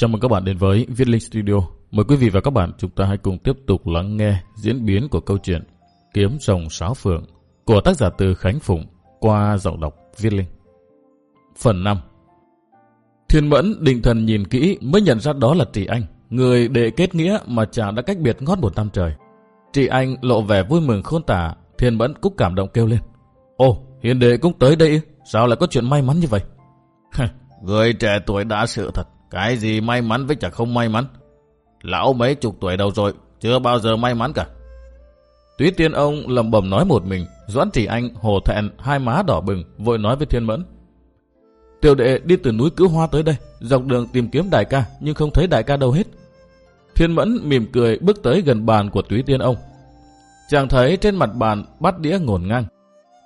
Chào mừng các bạn đến với Viết Linh Studio. Mời quý vị và các bạn chúng ta hãy cùng tiếp tục lắng nghe diễn biến của câu chuyện Kiếm rồng sáo phượng của tác giả từ Khánh Phụng qua giọng đọc Viết Linh. Phần 5 Thiên Mẫn định thần nhìn kỹ mới nhận ra đó là Trị Anh, người đệ kết nghĩa mà chàng đã cách biệt ngót một năm trời. Trị Anh lộ vẻ vui mừng khôn tả, Thiên Mẫn cũng cảm động kêu lên. ô hiền đệ cũng tới đây, sao lại có chuyện may mắn như vậy? Người trẻ tuổi đã sự thật, cái gì may mắn với chả không may mắn. Lão mấy chục tuổi đầu rồi, chưa bao giờ may mắn cả. Túy tiên ông lầm bầm nói một mình, Doãn Chỉ Anh hồ thẹn, hai má đỏ bừng, vội nói với Thiên Mẫn. Tiểu đệ đi từ núi Cứu Hoa tới đây, dọc đường tìm kiếm đại ca, nhưng không thấy đại ca đâu hết. Thiên Mẫn mỉm cười bước tới gần bàn của Túy tiên ông. Chàng thấy trên mặt bàn bát đĩa ngổn ngang.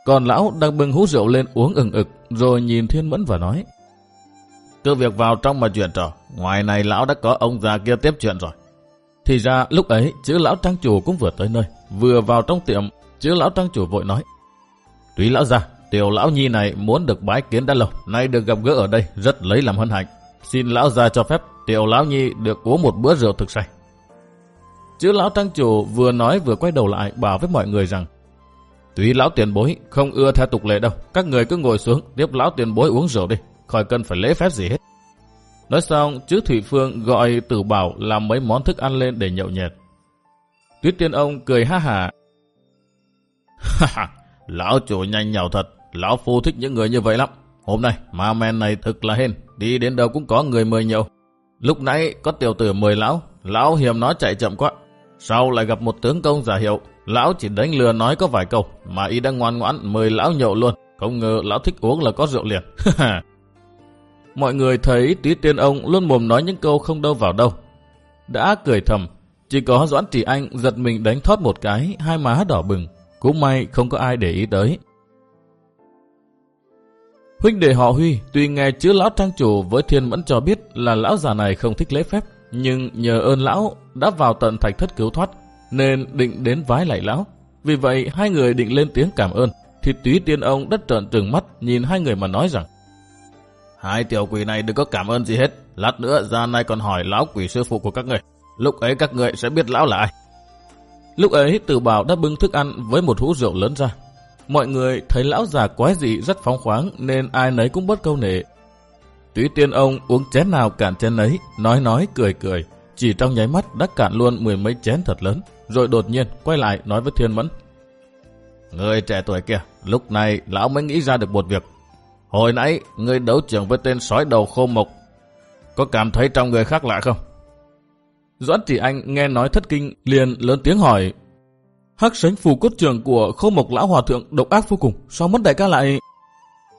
Còn lão đang bưng hút rượu lên uống ừng ực, rồi nhìn Thiên Mẫn và nói. Cứ việc vào trong mà chuyện trò, ngoài này lão đã có ông già kia tiếp chuyện rồi. Thì ra lúc ấy chữ lão trang chủ cũng vừa tới nơi, vừa vào trong tiệm, chữ lão trang chủ vội nói. Túy lão già, tiểu lão nhi này muốn được bái kiến đã lâu, nay được gặp gỡ ở đây rất lấy làm hân hạnh. Xin lão già cho phép tiểu lão nhi được uống một bữa rượu thực say. Chữ lão trang chủ vừa nói vừa quay đầu lại bảo với mọi người rằng tùy lão tiền bối không ưa theo tục lệ đâu, các người cứ ngồi xuống tiếp lão tiền bối uống rượu đi khỏi cần phải lễ phép gì hết. Nói xong, chứ Thủy Phương gọi tử bảo làm mấy món thức ăn lên để nhậu nhẹt. Tuyết tiên ông cười ha hả. lão chủ nhanh nhào thật, lão phu thích những người như vậy lắm. Hôm nay, ma men này thực là hên, đi đến đâu cũng có người mời nhậu. Lúc nãy có tiểu tử mời lão, lão hiểm nó chạy chậm quá. Sau lại gặp một tướng công giả hiệu, lão chỉ đánh lừa nói có vài câu, mà y đang ngoan ngoãn mời lão nhậu luôn. Không ngờ lão thích uống là có rượu liền. Mọi người thấy tí tiên ông luôn mồm nói những câu không đâu vào đâu. Đã cười thầm, chỉ có Doãn Trì Anh giật mình đánh thoát một cái, hai má đỏ bừng. Cũng may không có ai để ý tới. Huynh đệ họ Huy tuy nghe chữ lão trang chủ với thiên mẫn cho biết là lão già này không thích lễ phép, nhưng nhờ ơn lão đã vào tận thạch thất cứu thoát, nên định đến vái lại lão. Vì vậy hai người định lên tiếng cảm ơn, thì túy tiên ông đất trợn trừng mắt nhìn hai người mà nói rằng Hai tiểu quỷ này đừng có cảm ơn gì hết. Lát nữa ra nay còn hỏi lão quỷ sư phụ của các người. Lúc ấy các người sẽ biết lão là ai. Lúc ấy tử bảo đã bưng thức ăn với một hũ rượu lớn ra. Mọi người thấy lão già quái dị rất phóng khoáng nên ai nấy cũng bất câu nệ. Túy tiên ông uống chén nào cạn chén ấy, nói nói cười cười. Chỉ trong nháy mắt đã cạn luôn mười mấy chén thật lớn. Rồi đột nhiên quay lại nói với thiên mẫn. Người trẻ tuổi kia, lúc này lão mới nghĩ ra được một việc Hồi nãy, ngươi đấu trường với tên sói đầu khô mộc. Có cảm thấy trong người khác lạ không? Doãn Chỉ Anh nghe nói thất kinh, liền lớn tiếng hỏi. Hắc sánh phù cốt trường của khô mộc lão hòa thượng độc ác vô cùng, sao mất đại ca lại...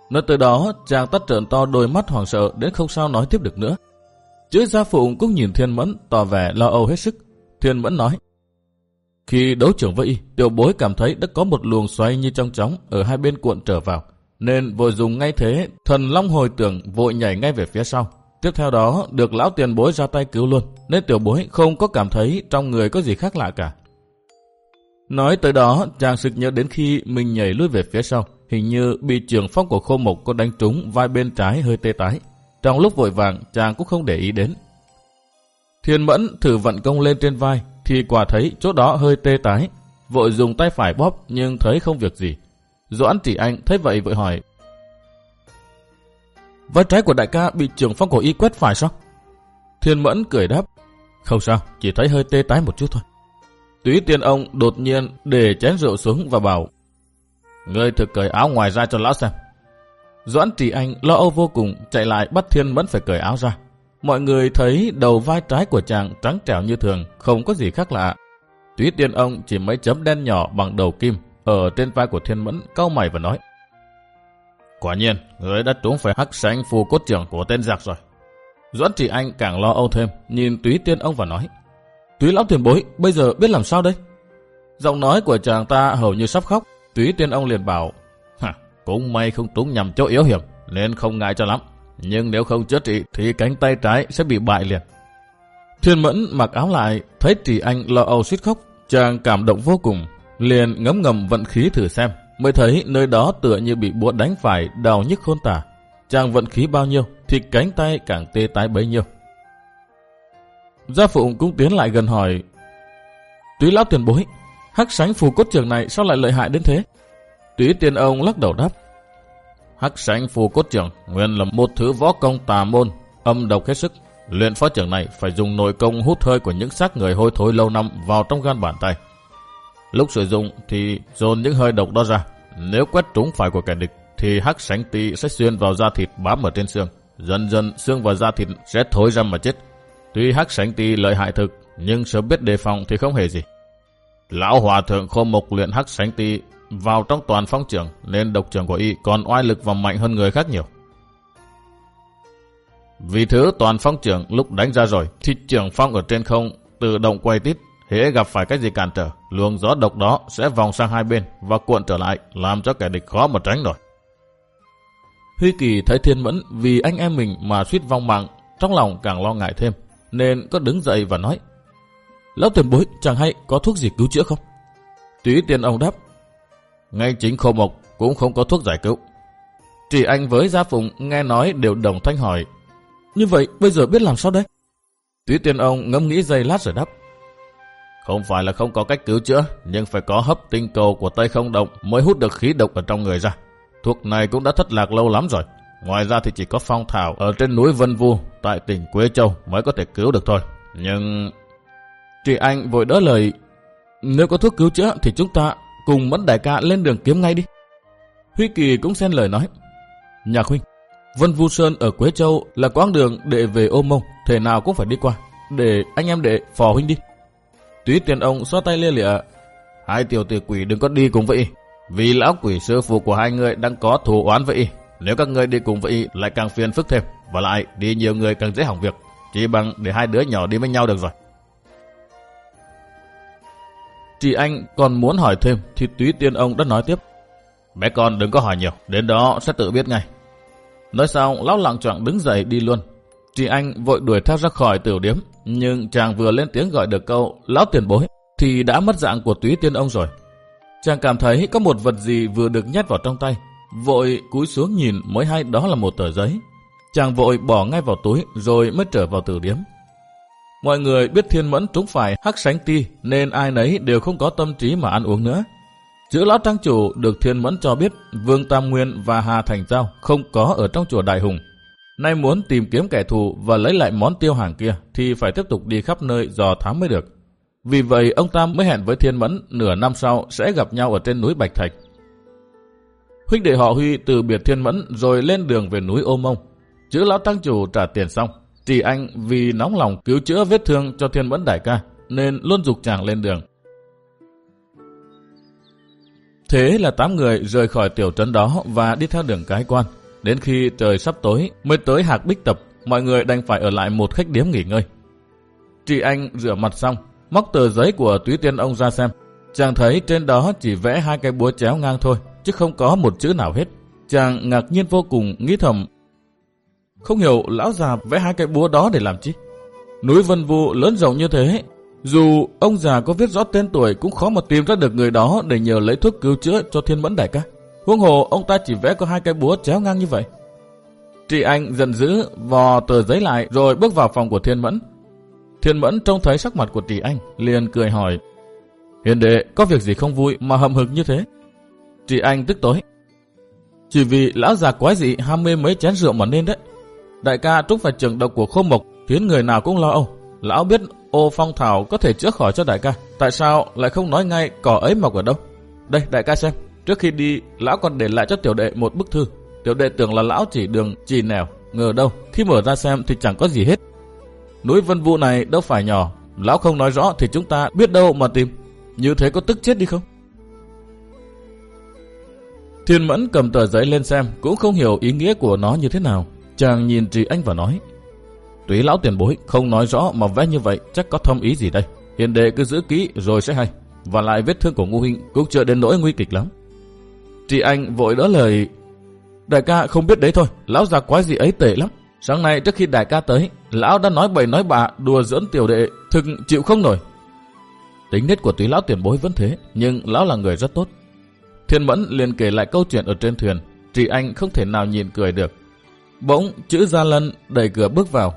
Nói tới đó, chàng tắt trợn to đôi mắt hoàng sợ đến không sao nói tiếp được nữa. Chữ gia phụ cũng nhìn Thiên Mẫn tỏ vẻ lo âu hết sức. Thiên Mẫn nói. Khi đấu trưởng với y, tiểu bối cảm thấy đã có một luồng xoay như trong chóng ở hai bên cuộn trở vào nên vội dùng ngay thế, thần long hồi tưởng vội nhảy ngay về phía sau. Tiếp theo đó, được lão tiền bối ra tay cứu luôn, nên tiểu bối không có cảm thấy trong người có gì khác lạ cả. Nói tới đó, chàng sực nhớ đến khi mình nhảy lùi về phía sau, hình như bị trường phong của khô mộc có đánh trúng vai bên trái hơi tê tái. Trong lúc vội vàng, chàng cũng không để ý đến. Thiên mẫn thử vận công lên trên vai, thì quả thấy chỗ đó hơi tê tái. Vội dùng tay phải bóp nhưng thấy không việc gì, Doãn chỉ anh thấy vậy vội hỏi. Vai trái của đại ca bị trưởng phong cổ y quét phải sao? Thiên mẫn cười đáp. Không sao, chỉ thấy hơi tê tái một chút thôi. Túy tiên ông đột nhiên để chén rượu xuống và bảo Ngươi thực cởi áo ngoài ra cho lão xem. Doãn trì anh lo âu vô cùng chạy lại bắt thiên mẫn phải cởi áo ra. Mọi người thấy đầu vai trái của chàng trắng trẻo như thường, không có gì khác lạ. Túy tiên ông chỉ mấy chấm đen nhỏ bằng đầu kim, ở trên vai của Thiên Mẫn cau mày và nói. Quả nhiên, người đã trúng phải hắc sánh phù cốt trưởng của tên giặc rồi. Doãn Trị Anh càng lo âu thêm, nhìn túy tiên ông và nói. Túy lão tiền bối, bây giờ biết làm sao đây? Giọng nói của chàng ta hầu như sắp khóc, túy tiên ông liền bảo. Hả, cũng may không trúng nhầm chỗ yếu hiểm, nên không ngại cho lắm. Nhưng nếu không chữa trị thì cánh tay trái sẽ bị bại liền. Thiên Mẫn mặc áo lại, thấy Trì Anh lo âu suýt khóc, chàng cảm động vô cùng, liền ngấm ngầm vận khí thử xem, mới thấy nơi đó tựa như bị búa đánh phải đau nhức khôn tả. Chàng vận khí bao nhiêu thì cánh tay càng tê tái bấy nhiêu. Gia Phụng cũng tiến lại gần hỏi. Túy lão tiền bối, hắc sánh phù cốt trường này sao lại lợi hại đến thế? Túy tiên ông lắc đầu đáp. Hắc sánh phù cốt trường nguyên là một thứ võ công tà môn, âm độc hết sức. Luyện phó trưởng này phải dùng nội công hút hơi của những xác người hôi thối lâu năm vào trong gan bàn tay. Lúc sử dụng thì dồn những hơi độc đó ra. Nếu quét trúng phải của kẻ địch thì hắc sánh tị sẽ xuyên vào da thịt bám ở trên xương. Dần dần xương và da thịt sẽ thối ra mà chết. Tuy hắc sánh tị lợi hại thực, nhưng sớm biết đề phòng thì không hề gì. Lão hòa thượng khô mục luyện hắc sánh tị vào trong toàn phong trường nên độc trường của y còn oai lực và mạnh hơn người khác nhiều. Vì thứ toàn phong trưởng lúc đánh ra rồi thì trưởng phong ở trên không tự động quay tít. Hễ gặp phải cái gì cản trở, luồng gió độc đó sẽ vòng sang hai bên và cuộn trở lại làm cho kẻ địch khó mà tránh nổi Huy Kỳ thấy Thiên Mẫn vì anh em mình mà suýt vong mạng, trong lòng càng lo ngại thêm, nên có đứng dậy và nói Lão tiền bối chẳng hay có thuốc gì cứu chữa không? Túy tiền ông đáp Ngay chính khô mộc cũng không có thuốc giải cứu. Chỉ anh với Gia Phùng nghe nói đều đồng thanh hỏi Như vậy bây giờ biết làm sao đây? Túy tiền ông ngâm nghĩ giây lát rồi đáp không phải là không có cách cứu chữa, nhưng phải có hấp tinh cầu của tay không động mới hút được khí độc ở trong người ra. Thuốc này cũng đã thất lạc lâu lắm rồi. Ngoài ra thì chỉ có phong thảo ở trên núi Vân Vu tại tỉnh Quế Châu mới có thể cứu được thôi. Nhưng... Chị Anh vội đỡ lời. Nếu có thuốc cứu chữa thì chúng ta cùng Mẫn Đại ca lên đường kiếm ngay đi. Huy Kỳ cũng xen lời nói. Nhạc huynh, Vân Vu Sơn ở Quế Châu là quãng đường để về Ô mông, thể nào cũng phải đi qua. Để anh em đệ phò huynh đi. Túy tiền ông xoa tay lia lịa. Hai tiểu tử quỷ đừng có đi cùng vậy. Vì lão quỷ sư phụ của hai người đang có thù oán với. Nếu các người đi cùng vậy lại càng phiền phức thêm. Và lại đi nhiều người càng dễ hỏng việc. Chỉ bằng để hai đứa nhỏ đi với nhau được rồi. Chị anh còn muốn hỏi thêm thì túy tiên ông đã nói tiếp. Bé con đừng có hỏi nhiều, đến đó sẽ tự biết ngay. Nói xong, lão lặng trọng đứng dậy đi luôn. Chị anh vội đuổi theo ra khỏi tiểu điếm, nhưng chàng vừa lên tiếng gọi được câu, lão tiền bối, thì đã mất dạng của túy tiên ông rồi. Chàng cảm thấy có một vật gì vừa được nhét vào trong tay. Vội cúi xuống nhìn mới hay đó là một tờ giấy. Chàng vội bỏ ngay vào túi rồi mới trở vào tử điếm. Mọi người biết thiên mẫn trúng phải hắc sánh ti nên ai nấy đều không có tâm trí mà ăn uống nữa. Chữ lão trang chủ được thiên mẫn cho biết Vương Tam Nguyên và Hà Thành Giao không có ở trong chùa Đại Hùng. Nay muốn tìm kiếm kẻ thù và lấy lại món tiêu hàng kia thì phải tiếp tục đi khắp nơi dò thám mới được. Vì vậy, ông Tam mới hẹn với Thiên Mẫn nửa năm sau sẽ gặp nhau ở trên núi Bạch Thạch. Huynh đệ họ Huy từ biệt Thiên Mẫn rồi lên đường về núi Ô Mông. Chữ lão tăng chủ trả tiền xong. Trì anh vì nóng lòng cứu chữa vết thương cho Thiên Mẫn đại ca nên luôn dục chàng lên đường. Thế là tám người rời khỏi tiểu trấn đó và đi theo đường cái quan. Đến khi trời sắp tối mới tới Hạc Bích Tập, mọi người đành phải ở lại một khách điếm nghỉ ngơi. Chị anh rửa mặt xong, móc tờ giấy của túy tiên ông ra xem. Chàng thấy trên đó chỉ vẽ hai cái búa chéo ngang thôi, chứ không có một chữ nào hết. Chàng ngạc nhiên vô cùng, nghĩ thầm. Không hiểu lão già vẽ hai cái búa đó để làm chi. Núi Vân Vu lớn rộng như thế, dù ông già có viết rõ tên tuổi cũng khó mà tìm ra được người đó để nhờ lấy thuốc cứu chữa cho thiên mẫn đại ca. Huống hồ ông ta chỉ vẽ có hai cái búa chéo ngang như vậy. Chị Anh giận dữ vò tờ giấy lại rồi bước vào phòng của thiên mẫn. Thiên Mẫn trông thấy sắc mặt của tỷ anh, liền cười hỏi. Hiền đệ, có việc gì không vui mà hầm hực như thế? Chị anh tức tối. Chỉ vì lão già quái dị ham mê mấy chén rượu mà nên đấy. Đại ca trúc phải trường độc của khô mộc, khiến người nào cũng lo âu. Lão biết ô phong thảo có thể chữa khỏi cho đại ca. Tại sao lại không nói ngay cỏ ấy mọc ở đâu? Đây, đại ca xem. Trước khi đi, lão còn để lại cho tiểu đệ một bức thư. Tiểu đệ tưởng là lão chỉ đường chỉ nẻo, ngờ đâu. Khi mở ra xem thì chẳng có gì hết. Núi Vân Vũ này đâu phải nhỏ, lão không nói rõ thì chúng ta biết đâu mà tìm. Như thế có tức chết đi không? Thiên Mẫn cầm tờ giấy lên xem, cũng không hiểu ý nghĩa của nó như thế nào. Chàng nhìn Trì Anh và nói, Túy lão tiền bối không nói rõ mà vẽ như vậy chắc có thâm ý gì đây. Hiện đệ cứ giữ kỹ rồi sẽ hay. Và lại vết thương của Ngu Huynh cũng chưa đến nỗi nguy kịch lắm chị Anh vội đỡ lời, Đại ca không biết đấy thôi, lão già quái gì ấy tệ lắm. Sáng nay trước khi đại ca tới, lão đã nói bậy nói bạ đùa dưỡng tiểu đệ, thực chịu không nổi. Tính nết của túy lão tiền bối vẫn thế, nhưng lão là người rất tốt. Thiên Mẫn liền kể lại câu chuyện ở trên thuyền, chị anh không thể nào nhìn cười được. Bỗng chữ Gia Lân đẩy cửa bước vào.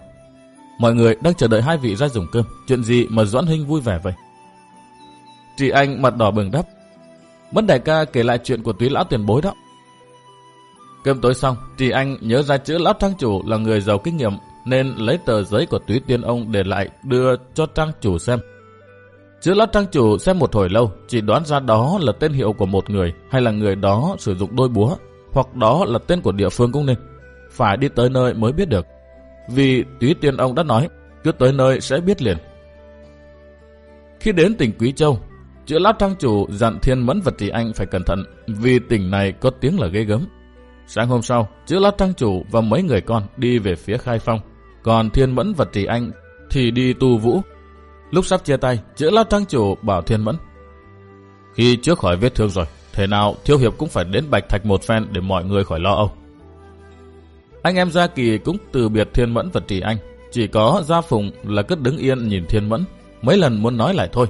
Mọi người đang chờ đợi hai vị ra dùng cơm. Chuyện gì mà Doãn Hinh vui vẻ vậy? Chị Anh mặt đỏ bừng đắp. Mẫn đại ca kể lại chuyện của túy lão tiền bối đó. Cơm tối xong, thì Anh nhớ ra chữ lão trang chủ là người giàu kinh nghiệm nên lấy tờ giấy của túy tiên ông để lại đưa cho trang chủ xem. Chữ lão trang chủ xem một hồi lâu, chỉ đoán ra đó là tên hiệu của một người hay là người đó sử dụng đôi búa, hoặc đó là tên của địa phương cũng nên. Phải đi tới nơi mới biết được. Vì túy tiên ông đã nói, cứ tới nơi sẽ biết liền. Khi đến tỉnh Quý Châu, chữ lão trang chủ dặn thiên mẫn vật tỷ anh phải cẩn thận vì tỉnh này có tiếng là ghê gớm. Sáng hôm sau, chữ lão trang chủ và mấy người con đi về phía khai phong. Còn thiên mẫn vật trì anh thì đi tu vũ. Lúc sắp chia tay, chữ lão trang chủ bảo thiên mẫn. Khi trước khỏi vết thương rồi, thế nào thiếu hiệp cũng phải đến bạch thạch một phen để mọi người khỏi lo âu. Anh em Gia Kỳ cũng từ biệt thiên mẫn vật trì anh. Chỉ có Gia Phùng là cứ đứng yên nhìn thiên mẫn. Mấy lần muốn nói lại thôi.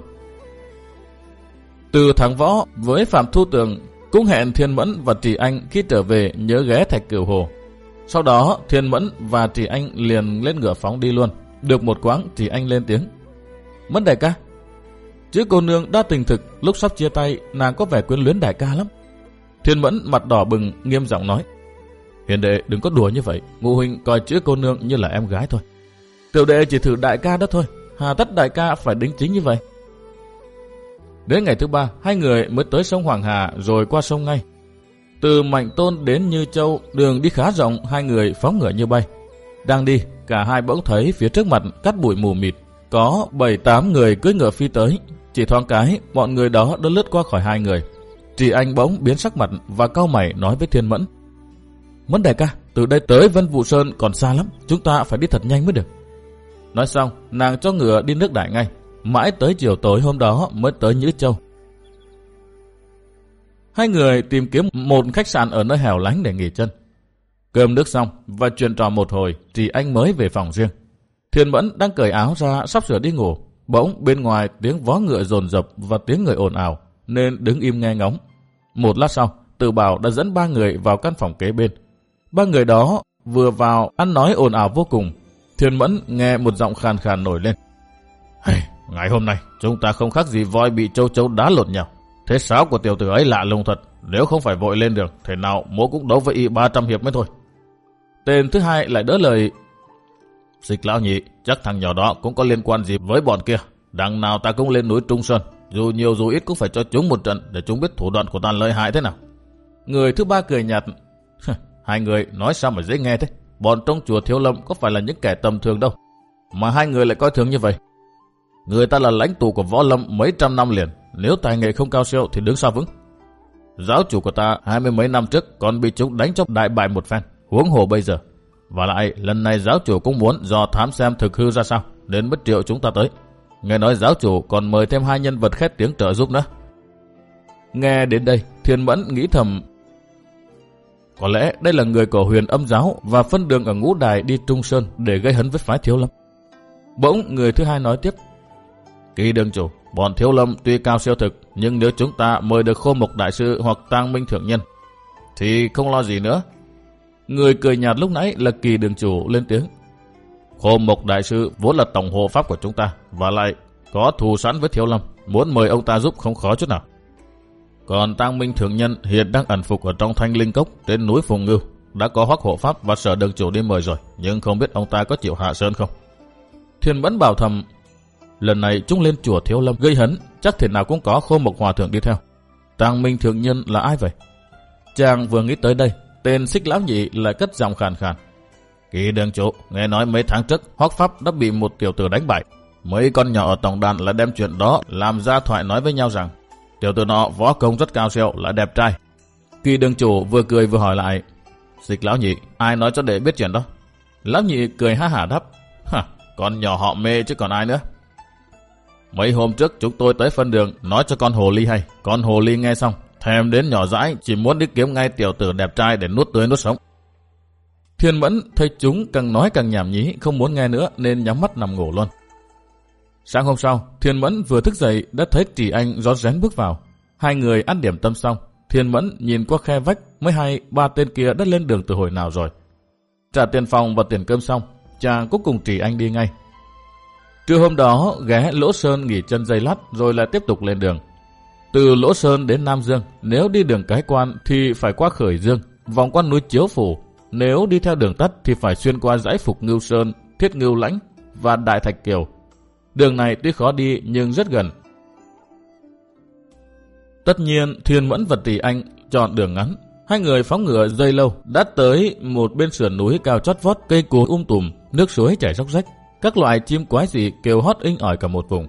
Từ thằng võ với Phạm Thu Tường cũng hẹn Thiên Mẫn và Trì Anh khi trở về nhớ ghé Thạch Cửu Hồ. Sau đó, Thiên Mẫn và Trì Anh liền lên ngựa phóng đi luôn. Được một quãng, Trì Anh lên tiếng. Mẫn đại ca. Chứ cô nương đã tình thực lúc sắp chia tay, nàng có vẻ quyến luyến đại ca lắm. Thiên Mẫn mặt đỏ bừng, nghiêm giọng nói. Hiền đệ, đừng có đùa như vậy. Ngụ huynh coi chữ cô nương như là em gái thôi. Tiểu đệ chỉ thử đại ca đó thôi. Hà tất đại ca phải đính chính như vậy. Đến ngày thứ ba, hai người mới tới sông Hoàng Hà rồi qua sông ngay. Từ Mạnh Tôn đến Như Châu, đường đi khá rộng, hai người phóng ngựa như bay. Đang đi, cả hai bỗng thấy phía trước mặt cắt bụi mù mịt. Có 7-8 người cưỡi ngựa phi tới. Chỉ thoáng cái, bọn người đó đã lướt qua khỏi hai người. chị anh bỗng biến sắc mặt và cao mày nói với Thiên Mẫn. Mẫn đại ca, từ đây tới Vân Vũ Sơn còn xa lắm, chúng ta phải đi thật nhanh mới được. Nói xong, nàng cho ngựa đi nước đại ngay, Mãi tới chiều tối hôm đó mới tới Nhữ Châu. Hai người tìm kiếm một khách sạn ở nơi hẻo lánh để nghỉ chân. Cơm nước xong và chuyện trò một hồi thì anh mới về phòng riêng. Thiên Mẫn đang cởi áo ra sắp sửa đi ngủ. Bỗng bên ngoài tiếng vó ngựa rồn rập và tiếng người ồn ào nên đứng im nghe ngóng. Một lát sau, Tự Bảo đã dẫn ba người vào căn phòng kế bên. Ba người đó vừa vào ăn nói ồn ào vô cùng. Thiên Mẫn nghe một giọng khàn khàn nổi lên. Hey, Ngày hôm nay, chúng ta không khác gì voi bị châu chấu đá lột nhau. Thế sáo của tiểu tử ấy lạ lùng thật. Nếu không phải vội lên được, thế nào mỗi cũng đấu với y 300 hiệp mới thôi. Tên thứ hai lại đỡ lời. Dịch lão nhị, chắc thằng nhỏ đó cũng có liên quan gì với bọn kia. Đằng nào ta cũng lên núi Trung Sơn. Dù nhiều dù ít cũng phải cho chúng một trận để chúng biết thủ đoạn của ta lợi hại thế nào. Người thứ ba cười nhạt. hai người nói sao mà dễ nghe thế. Bọn trong chùa Thiếu Lâm có phải là những kẻ tầm thường đâu. Mà hai người lại coi thường như vậy. Người ta là lãnh tụ của võ lâm mấy trăm năm liền. Nếu tài nghệ không cao siêu thì đứng sao vững. Giáo chủ của ta hai mươi mấy năm trước còn bị chúng đánh cho đại bại một phen. Huống hồ bây giờ. Và lại lần này giáo chủ cũng muốn do thám xem thực hư ra sao. Nên mất triệu chúng ta tới. Nghe nói giáo chủ còn mời thêm hai nhân vật khét tiếng trợ giúp nữa. Nghe đến đây, Thiên Mẫn nghĩ thầm có lẽ đây là người của huyền âm giáo và phân đường ở ngũ đài đi Trung Sơn để gây hấn với phái thiếu lâm. Bỗng người thứ hai nói tiếp. Kỳ đường chủ, bọn thiếu lâm tuy cao siêu thực, nhưng nếu chúng ta mời được khô mục đại sư hoặc tang minh thượng nhân, thì không lo gì nữa. Người cười nhạt lúc nãy là kỳ đường chủ lên tiếng. Khô mục đại sư vốn là tổng hộ pháp của chúng ta, và lại có thù sẵn với thiếu lâm, muốn mời ông ta giúp không khó chút nào. Còn tang minh thượng nhân hiện đang ẩn phục ở trong thanh linh cốc trên núi Phùng Ngưu, đã có hoắc hộ pháp và sở đường chủ đi mời rồi, nhưng không biết ông ta có chịu hạ sơn không. Thiên Bấn bảo thầm Lần này chúng lên chùa Thiếu Lâm gây hấn, chắc thể nào cũng có khô mộc hòa thượng đi theo. Tàng Minh Thượng Nhân là ai vậy? Chàng vừa nghĩ tới đây, tên xích lão nhị lại cất giọng khàn khàn. Kỳ đường chủ, nghe nói mấy tháng trước, Hoắc Pháp đã bị một tiểu tử đánh bại. Mấy con nhỏ ở tổng đàn lại đem chuyện đó làm ra thoại nói với nhau rằng tiểu tử nọ võ công rất cao siêu, lại đẹp trai. Kỳ đường chủ vừa cười vừa hỏi lại, xích lão nhị, ai nói cho để biết chuyện đó? Lão nhị cười ha hả đáp, hả, con nhỏ họ mê chứ còn ai nữa. Mấy hôm trước chúng tôi tới phân đường nói cho con hồ ly hay. Con hồ ly nghe xong, thèm đến nhỏ dãi chỉ muốn đi kiếm ngay tiểu tử đẹp trai để nuốt tươi nuốt sống. Thiên Mẫn thấy chúng càng nói càng nhảm nhí, không muốn nghe nữa nên nhắm mắt nằm ngủ luôn. Sáng hôm sau, Thiên Mẫn vừa thức dậy đã thấy Trì Anh rót rén bước vào. Hai người ăn điểm tâm xong, Thiên Mẫn nhìn qua khe vách mới hay ba tên kia đã lên đường từ hồi nào rồi. Trả tiền phòng và tiền cơm xong, chàng cũng cùng Trì Anh đi ngay. Trưa hôm đó, ghé Lỗ Sơn nghỉ chân dây lát rồi lại tiếp tục lên đường. Từ Lỗ Sơn đến Nam Dương, nếu đi đường cái quan thì phải qua Khởi Dương, vòng qua núi Chiếu Phủ. Nếu đi theo đường tắt thì phải xuyên qua dãy Phục Ngưu Sơn, Thiết Ngưu Lãnh và Đại Thạch Kiều. Đường này tuy khó đi nhưng rất gần. Tất nhiên, Thiên Mẫn và Tỷ Anh chọn đường ngắn. Hai người phóng ngựa dây lâu đã tới một bên sườn núi cao chót vót cây cối um tùm, nước suối chảy róc rách. Các loại chim quái dị kêu hót inh ỏi cả một vùng.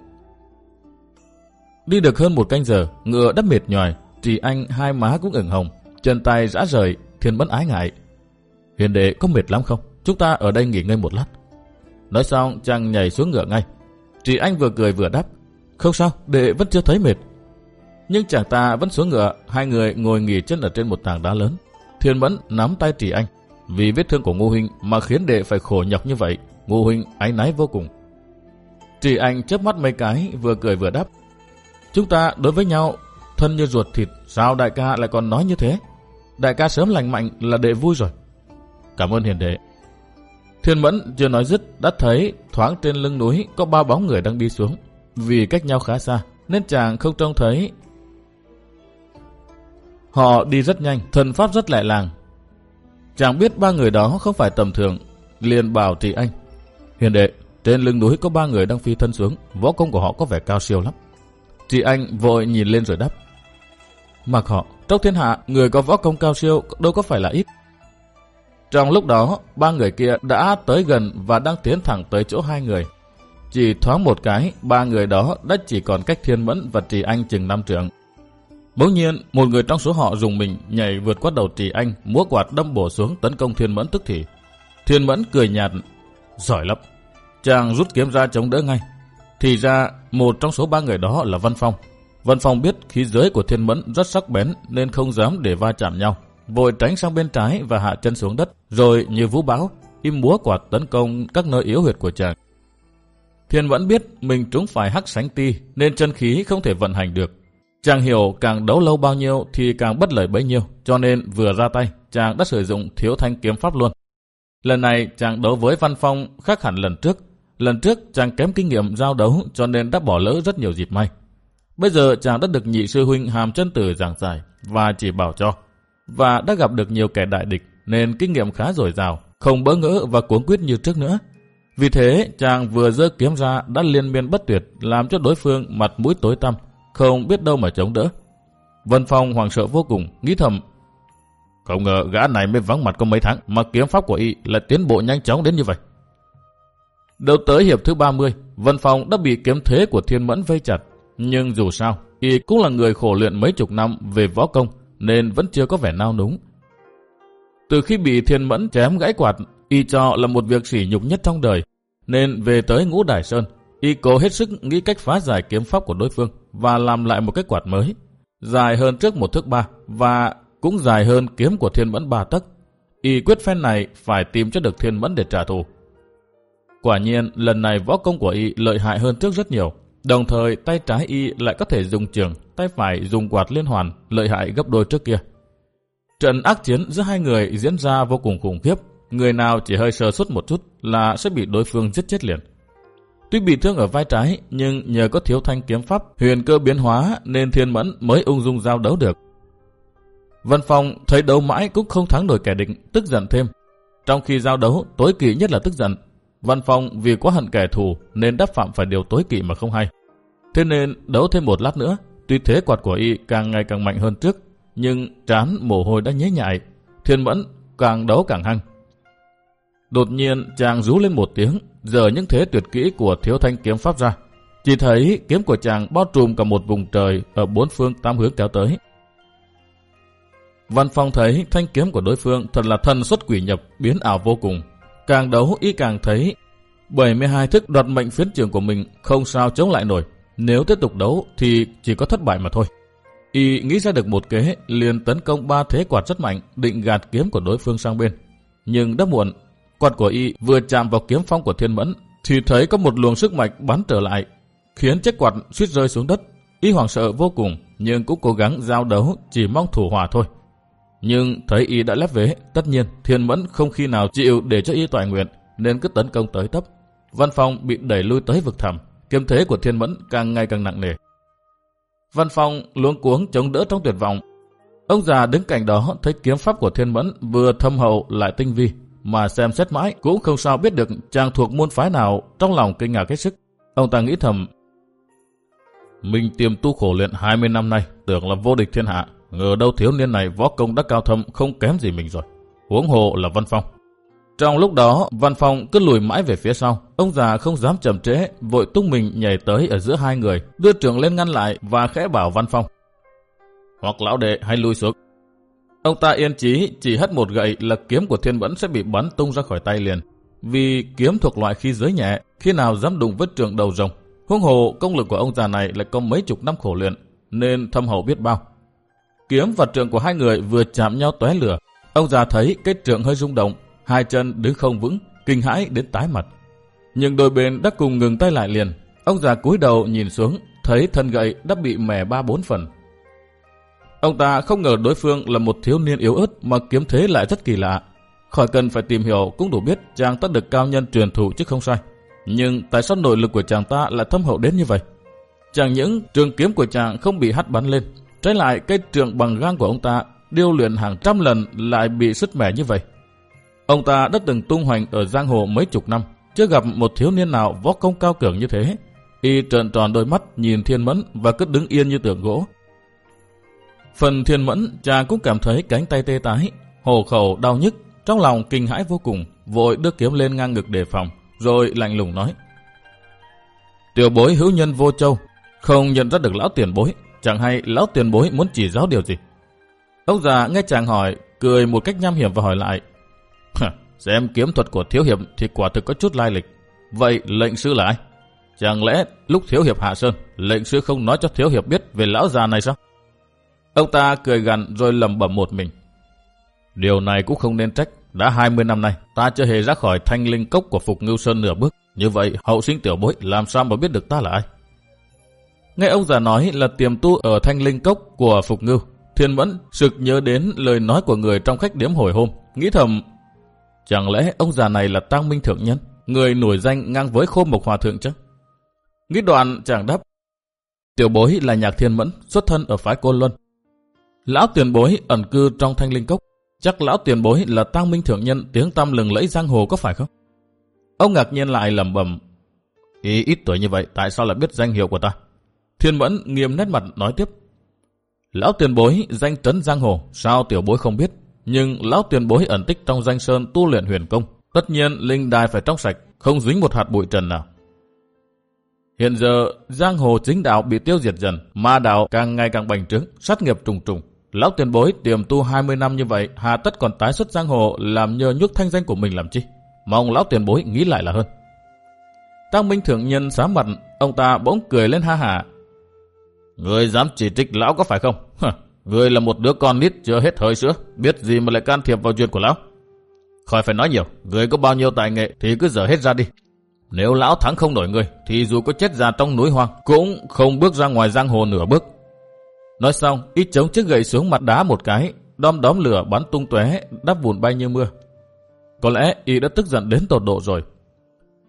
Đi được hơn một canh giờ, ngựa đã mệt nhòi, Trì Anh hai má cũng ửng hồng, chân tay rã rời, Thiên Mẫn ái ngại. Hiền đệ có mệt lắm không? Chúng ta ở đây nghỉ ngơi một lát. Nói xong, chàng nhảy xuống ngựa ngay. Trì Anh vừa cười vừa đáp. Không sao, đệ vẫn chưa thấy mệt. Nhưng chàng ta vẫn xuống ngựa, hai người ngồi nghỉ chân ở trên một tảng đá lớn. Thiên Mẫn nắm tay Trì Anh. Vì vết thương của Ngô Huynh mà khiến đệ phải khổ nhọc như vậy, Ngô Huynh áy náy vô cùng. Trì Anh chớp mắt mấy cái, vừa cười vừa đáp. Chúng ta đối với nhau thân như ruột thịt, sao đại ca lại còn nói như thế? Đại ca sớm lành mạnh là đệ vui rồi. Cảm ơn hiền đệ. Thiên Mẫn chưa nói dứt đã thấy thoáng trên lưng núi có ba bóng người đang đi xuống. Vì cách nhau khá xa nên chàng không trông thấy. Họ đi rất nhanh, thần pháp rất lẹ làng. Chàng biết ba người đó không phải tầm thường, liền bảo Tỷ Anh. Hiền đệ, trên lưng núi có ba người đang phi thân xuống, võ công của họ có vẻ cao siêu lắm. Chị Anh vội nhìn lên rồi đáp. Mặc họ, trong thiên hạ, người có võ công cao siêu đâu có phải là ít. Trong lúc đó, ba người kia đã tới gần và đang tiến thẳng tới chỗ hai người. Chỉ thoáng một cái, ba người đó đã chỉ còn cách Thiên Mẫn và Trì Anh chừng năm trượng. Bỗng nhiên, một người trong số họ dùng mình nhảy vượt qua đầu Trì Anh, múa quạt đâm bổ xuống tấn công Thiên Mẫn tức thì. Thiên Mẫn cười nhạt, giỏi lắm. Chàng rút kiếm ra chống đỡ ngay. Thì ra, một trong số ba người đó là Văn Phong. Văn Phong biết khí giới của Thiên Mẫn rất sắc bén nên không dám để va chạm nhau. Vội tránh sang bên trái và hạ chân xuống đất, rồi như vũ bão, im múa quạt tấn công các nơi yếu huyệt của chàng. Thiên Mẫn biết mình trúng phải hắc sánh ti nên chân khí không thể vận hành được. Chàng hiểu càng đấu lâu bao nhiêu thì càng bất lợi bấy nhiêu, cho nên vừa ra tay, chàng đã sử dụng thiếu thanh kiếm pháp luôn. Lần này chàng đấu với Văn Phong khác hẳn lần trước, Lần trước chàng kém kinh nghiệm giao đấu cho nên đã bỏ lỡ rất nhiều dịp may. Bây giờ chàng đã được nhị sư huynh hàm chân tử giảng giải và chỉ bảo cho. Và đã gặp được nhiều kẻ đại địch nên kinh nghiệm khá dồi dào, không bỡ ngỡ và cuốn quyết như trước nữa. Vì thế chàng vừa giơ kiếm ra đã liên miên bất tuyệt làm cho đối phương mặt mũi tối tăm, không biết đâu mà chống đỡ. Vân Phong hoàng sợ vô cùng, nghĩ thầm không ngờ gã này mới vắng mặt có mấy tháng mà kiếm pháp của y lại tiến bộ nhanh chóng đến như vậy. Đầu tới hiệp thứ 30, Vân Phong đã bị kiếm thế của Thiên Mẫn vây chặt. Nhưng dù sao, y cũng là người khổ luyện mấy chục năm về võ công, nên vẫn chưa có vẻ nao núng. Từ khi bị Thiên Mẫn chém gãy quạt, y cho là một việc sỉ nhục nhất trong đời, nên về tới ngũ Đài Sơn, y cố hết sức nghĩ cách phá giải kiếm pháp của đối phương và làm lại một cái quạt mới, dài hơn trước một thước ba và cũng dài hơn kiếm của Thiên Mẫn ba tấc. Y quyết phen này phải tìm cho được Thiên Mẫn để trả thù. Quả nhiên, lần này võ công của y lợi hại hơn trước rất nhiều. Đồng thời, tay trái y lại có thể dùng trường, tay phải dùng quạt liên hoàn, lợi hại gấp đôi trước kia. Trận ác chiến giữa hai người diễn ra vô cùng khủng khiếp. Người nào chỉ hơi sơ suất một chút là sẽ bị đối phương giết chết liền. Tuy bị thương ở vai trái, nhưng nhờ có thiếu thanh kiếm pháp, huyền cơ biến hóa nên thiên mẫn mới ung dung giao đấu được. Văn Phong thấy đấu mãi cũng không thắng nổi kẻ địch, tức giận thêm. Trong khi giao đấu, tối kỵ nhất là tức giận, Văn Phong vì quá hận kẻ thù nên đáp phạm phải điều tối kỵ mà không hay. Thế nên đấu thêm một lát nữa, tuy thế quạt của y càng ngày càng mạnh hơn trước, nhưng trán mồ hôi đã nhế nhại, thiên mẫn càng đấu càng hăng. Đột nhiên chàng rú lên một tiếng, giờ những thế tuyệt kỹ của thiếu thanh kiếm pháp ra. Chỉ thấy kiếm của chàng bao trùm cả một vùng trời ở bốn phương tám hướng kéo tới. Văn Phong thấy thanh kiếm của đối phương thật là thần xuất quỷ nhập, biến ảo vô cùng, Càng đấu y càng thấy 72 thức đoạt mệnh phiến trường của mình không sao chống lại nổi. Nếu tiếp tục đấu thì chỉ có thất bại mà thôi. Y nghĩ ra được một kế liền tấn công ba thế quạt rất mạnh định gạt kiếm của đối phương sang bên. Nhưng đã muộn, quạt của Y vừa chạm vào kiếm phong của thiên mẫn thì thấy có một luồng sức mạnh bắn trở lại khiến chiếc quạt suýt rơi xuống đất. Y hoảng sợ vô cùng nhưng cũng cố gắng giao đấu chỉ mong thủ hòa thôi. Nhưng thấy y đã lép vế, tất nhiên thiên mẫn không khi nào chịu để cho y tòa nguyện. nên cứ tấn công tới tấp. Văn Phong bị đẩy lui tới vực thẳm, kiếm thế của Thiên Mẫn càng ngày càng nặng nề. Văn Phong luống cuống chống đỡ trong tuyệt vọng. Ông già đứng cạnh đó thấy kiếm pháp của Thiên Mẫn vừa thâm hậu lại tinh vi, mà xem xét mãi cũng không sao biết được chàng thuộc môn phái nào trong lòng kinh ngạc hết sức. Ông ta nghĩ thầm, mình tiềm tu khổ luyện 20 năm nay, tưởng là vô địch thiên hạ, ngờ đâu thiếu niên này võ công đã cao thâm không kém gì mình rồi. Huống hồ là Văn Phong. Trong lúc đó, Văn Phong cứ lùi mãi về phía sau. Ông già không dám chậm trễ, vội tung mình nhảy tới ở giữa hai người, đưa trường lên ngăn lại và khẽ bảo Văn Phong. Hoặc lão đệ hay lui xuống. Ông ta yên chí chỉ hất một gậy là kiếm của thiên vẫn sẽ bị bắn tung ra khỏi tay liền. Vì kiếm thuộc loại khí giới nhẹ, khi nào dám đụng vết trường đầu rồng. Huống hồ công lực của ông già này lại có mấy chục năm khổ luyện, nên thâm hậu biết bao. Kiếm và trường của hai người vừa chạm nhau tóe lửa. Ông già thấy cái trường hơi rung động, hai chân đứng không vững, kinh hãi đến tái mặt. Nhưng đôi bên đã cùng ngừng tay lại liền. Ông già cúi đầu nhìn xuống, thấy thân gậy đã bị mẻ ba bốn phần. Ông ta không ngờ đối phương là một thiếu niên yếu ớt mà kiếm thế lại rất kỳ lạ. Khỏi cần phải tìm hiểu cũng đủ biết chàng ta được cao nhân truyền thụ chứ không sai. Nhưng tại sao nội lực của chàng ta lại thâm hậu đến như vậy? Chẳng những trường kiếm của chàng không bị hắt bắn lên, trái lại cái trường bằng gang của ông ta điêu luyện hàng trăm lần lại bị sứt mẻ như vậy. Ông ta đã từng tung hoành ở giang hồ mấy chục năm, chưa gặp một thiếu niên nào võ công cao cường như thế. Y trợn tròn đôi mắt nhìn thiên mẫn và cứ đứng yên như tượng gỗ. Phần thiên mẫn, chàng cũng cảm thấy cánh tay tê tái, hồ khẩu đau nhức, trong lòng kinh hãi vô cùng, vội đưa kiếm lên ngang ngực đề phòng, rồi lạnh lùng nói. Tiểu bối hữu nhân vô châu, không nhận ra được lão tiền bối, chẳng hay lão tiền bối muốn chỉ giáo điều gì. Ông già nghe chàng hỏi, cười một cách nham hiểm và hỏi lại. Xem kiếm thuật của thiếu hiệp thì quả thực có chút lai lịch. Vậy lệnh sư là ai? Chẳng lẽ lúc thiếu hiệp hạ sơn, lệnh sư không nói cho thiếu hiệp biết về lão già này sao? Ông ta cười gằn rồi lầm bẩm một mình. Điều này cũng không nên trách. Đã 20 năm nay, ta chưa hề ra khỏi thanh linh cốc của Phục Ngưu Sơn nửa bước. Như vậy, hậu sinh tiểu bối làm sao mà biết được ta là ai? Nghe ông già nói là tiềm tu ở thanh linh cốc của Phục Ngưu. Thiên Mẫn sực nhớ đến lời nói của người trong khách điếm hồi hôm. Nghĩ thầm, chẳng lẽ ông già này là tăng minh thượng nhân? Người nổi danh ngang với khô mộc hòa thượng chứ? Nghĩ đoạn chàng đáp, tiểu bối là nhạc thiên mẫn, xuất thân ở phái Côn Luân. Lão tiền bối ẩn cư trong thanh linh cốc. Chắc lão tiền bối là tăng minh thượng nhân tiếng tăm lừng lẫy giang hồ có phải không? Ông ngạc nhiên lại lẩm bẩm. Ý ít tuổi như vậy tại sao lại biết danh hiệu của ta? Thiên mẫn nghiêm nét mặt nói tiếp. Lão tiền bối danh trấn giang hồ, sao tiểu bối không biết? Nhưng lão tiền bối ẩn tích trong danh sơn tu luyện huyền công. Tất nhiên linh đài phải trong sạch, không dính một hạt bụi trần nào. Hiện giờ, giang hồ chính đạo bị tiêu diệt dần, ma đạo càng ngày càng bành trướng, sát nghiệp trùng trùng. Lão tiền bối tiềm tu 20 năm như vậy, hà tất còn tái xuất giang hồ làm nhờ nhúc thanh danh của mình làm chi? Mong lão tiền bối nghĩ lại là hơn. Tăng Minh Thượng Nhân xá mặt, ông ta bỗng cười lên ha hả. Người dám chỉ trích lão có phải không? Người là một đứa con nít chưa hết thời sữa, biết gì mà lại can thiệp vào chuyện của lão. Khỏi phải nói nhiều, người có bao nhiêu tài nghệ thì cứ dở hết ra đi. Nếu lão thắng không nổi người, thì dù có chết già trong núi hoang, cũng không bước ra ngoài giang hồ nửa bước. Nói xong, y chống chiếc gậy xuống mặt đá một cái, đom đóm lửa bắn tung tóe, đắp vùn bay như mưa. Có lẽ y đã tức giận đến tột độ rồi.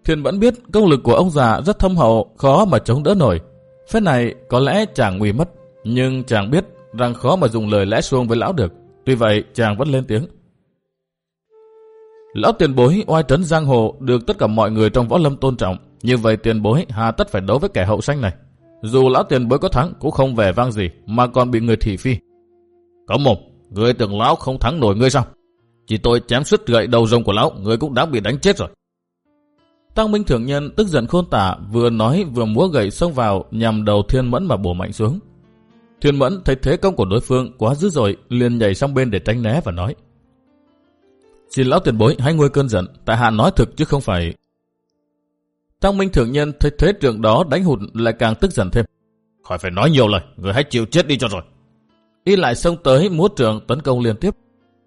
Thiên vẫn biết công lực của ông già rất thâm hậu, khó mà chống đỡ nổi. Phép này có lẽ chàng nguy mất, nhưng chàng biết rằng khó mà dùng lời lẽ xuông với lão được. Tuy vậy, chàng vẫn lên tiếng. Lão tiền bối oai trấn giang hồ được tất cả mọi người trong võ lâm tôn trọng. Như vậy tiền bối hà tất phải đấu với kẻ hậu sanh này. Dù lão tiền bối có thắng cũng không vẻ vang gì mà còn bị người thị phi. Có một, người tưởng lão không thắng nổi ngươi sao? Chỉ tôi chém sứt gậy đầu rồng của lão, người cũng đã bị đánh chết rồi. Tăng Minh Thượng Nhân tức giận khôn tả vừa nói vừa múa gậy xông vào nhằm đầu Thiên Mẫn mà bổ mạnh xuống. Thiên Mẫn thấy thế công của đối phương quá dữ dội liền nhảy sang bên để tránh né và nói Xin lão tiền bối hãy nguôi cơn giận, tại hạ nói thực chứ không phải... Tăng Minh Thượng Nhân thấy thế trường đó đánh hụt lại càng tức giận thêm. Khỏi phải nói nhiều lời, người hãy chịu chết đi cho rồi. Y lại xông tới múa trường tấn công liên tiếp.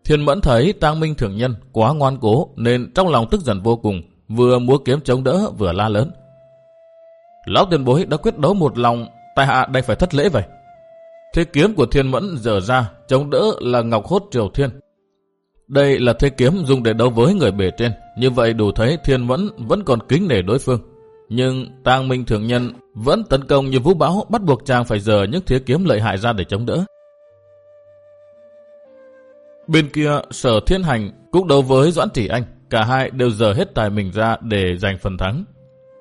Thiên Mẫn thấy Tăng Minh Thượng Nhân quá ngoan cố nên trong lòng tức giận vô cùng, vừa múa kiếm chống đỡ vừa la lớn. Lão tiền bối đã quyết đấu một lòng, tại hạ đây phải thất lễ vậy. Thế kiếm của Thiên Mẫn dở ra, chống đỡ là Ngọc Hốt Triều Thiên. Đây là thế kiếm dùng để đấu với người bề trên, như vậy đủ thấy thiên mẫn vẫn còn kính nể đối phương. Nhưng tang minh thường nhân vẫn tấn công như vũ bão bắt buộc chàng phải giờ những thế kiếm lợi hại ra để chống đỡ. Bên kia, sở thiên hành cũng đấu với Doãn Chỉ Anh. Cả hai đều giờ hết tài mình ra để giành phần thắng.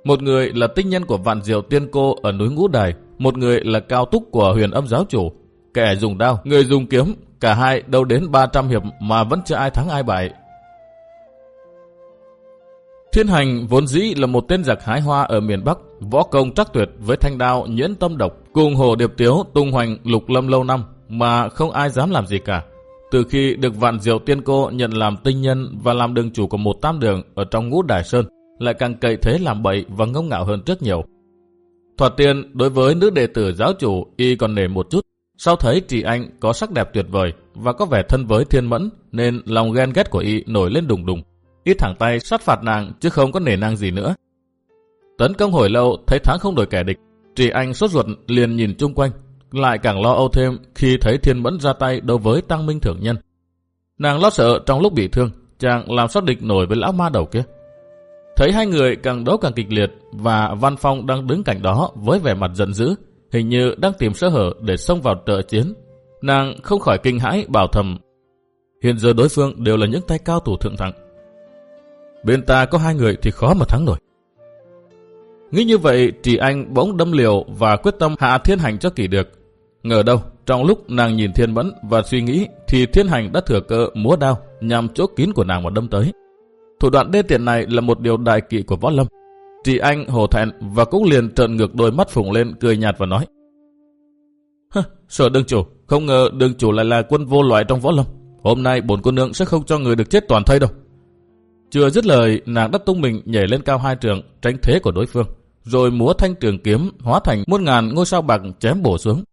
Một người là tinh nhân của vạn diệu tiên cô ở núi Ngũ Đài, một người là cao túc của huyền âm giáo chủ. Kẻ dùng đao, người dùng kiếm, cả hai đâu đến 300 hiệp mà vẫn chưa ai thắng ai bại. Thiên hành vốn dĩ là một tên giặc hái hoa ở miền Bắc, võ công trắc tuyệt với thanh đao nhuyễn tâm độc, cùng hồ điệp tiếu tung hoành lục lâm lâu năm mà không ai dám làm gì cả. Từ khi được vạn diệu tiên cô nhận làm tinh nhân và làm đường chủ của một tam đường ở trong ngũ đài sơn, lại càng cậy thế làm bậy và ngông ngạo hơn rất nhiều. Thoạt tiên, đối với nữ đệ tử giáo chủ, y còn nể một chút. Sau thấy chị anh có sắc đẹp tuyệt vời và có vẻ thân với thiên mẫn, nên lòng ghen ghét của y nổi lên đùng đùng. Y thẳng tay sát phạt nàng chứ không có nể năng gì nữa. Tấn công hồi lâu, thấy thắng không đổi kẻ địch. Chị anh sốt ruột liền nhìn chung quanh, lại càng lo âu thêm khi thấy thiên mẫn ra tay đối với tăng minh thưởng nhân. Nàng lo sợ trong lúc bị thương, chàng làm sát địch nổi với lão ma đầu kia. Thấy hai người càng đấu càng kịch liệt và Văn Phong đang đứng cạnh đó với vẻ mặt giận dữ, hình như đang tìm sơ hở để xông vào trợ chiến. Nàng không khỏi kinh hãi bảo thầm, hiện giờ đối phương đều là những tay cao thủ thượng thẳng. Bên ta có hai người thì khó mà thắng nổi. Nghĩ như vậy, Trì Anh bỗng đâm liều và quyết tâm hạ thiên hành cho kỳ được. Ngờ đâu, trong lúc nàng nhìn thiên mẫn và suy nghĩ thì thiên hành đã thừa cơ múa đao nhằm chỗ kín của nàng mà đâm tới. Thủ đoạn đê tiện này là một điều đại kỵ của võ lâm. Chị anh hồ thẹn và cũng liền trợn ngược đôi mắt phùng lên cười nhạt và nói. Hơ, sợ đương chủ, không ngờ đương chủ lại là quân vô loại trong võ lâm. Hôm nay bổn cô nương sẽ không cho người được chết toàn thây đâu. Chưa dứt lời, nàng đã tung mình nhảy lên cao hai trường, tránh thế của đối phương, rồi múa thanh trường kiếm hóa thành muôn ngàn ngôi sao bạc chém bổ xuống.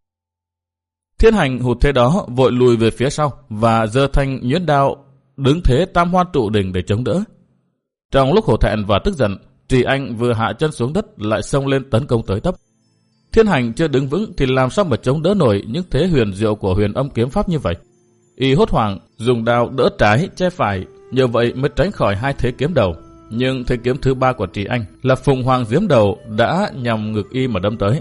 Thiên hành hụt thế đó vội lùi về phía sau và dơ thanh nhuyễn đao đứng thế tam hoa trụ đỉnh để chống đỡ. Trong lúc hổ thẹn và tức giận, Trì Anh vừa hạ chân xuống đất lại xông lên tấn công tới tấp. Thiên hành chưa đứng vững thì làm sao mà chống đỡ nổi những thế huyền diệu của huyền âm kiếm pháp như vậy. Y hốt hoảng dùng đao đỡ trái che phải, nhờ vậy mới tránh khỏi hai thế kiếm đầu. Nhưng thế kiếm thứ ba của Trì Anh là Phùng Hoàng Diếm Đầu đã nhằm ngực y mà đâm tới.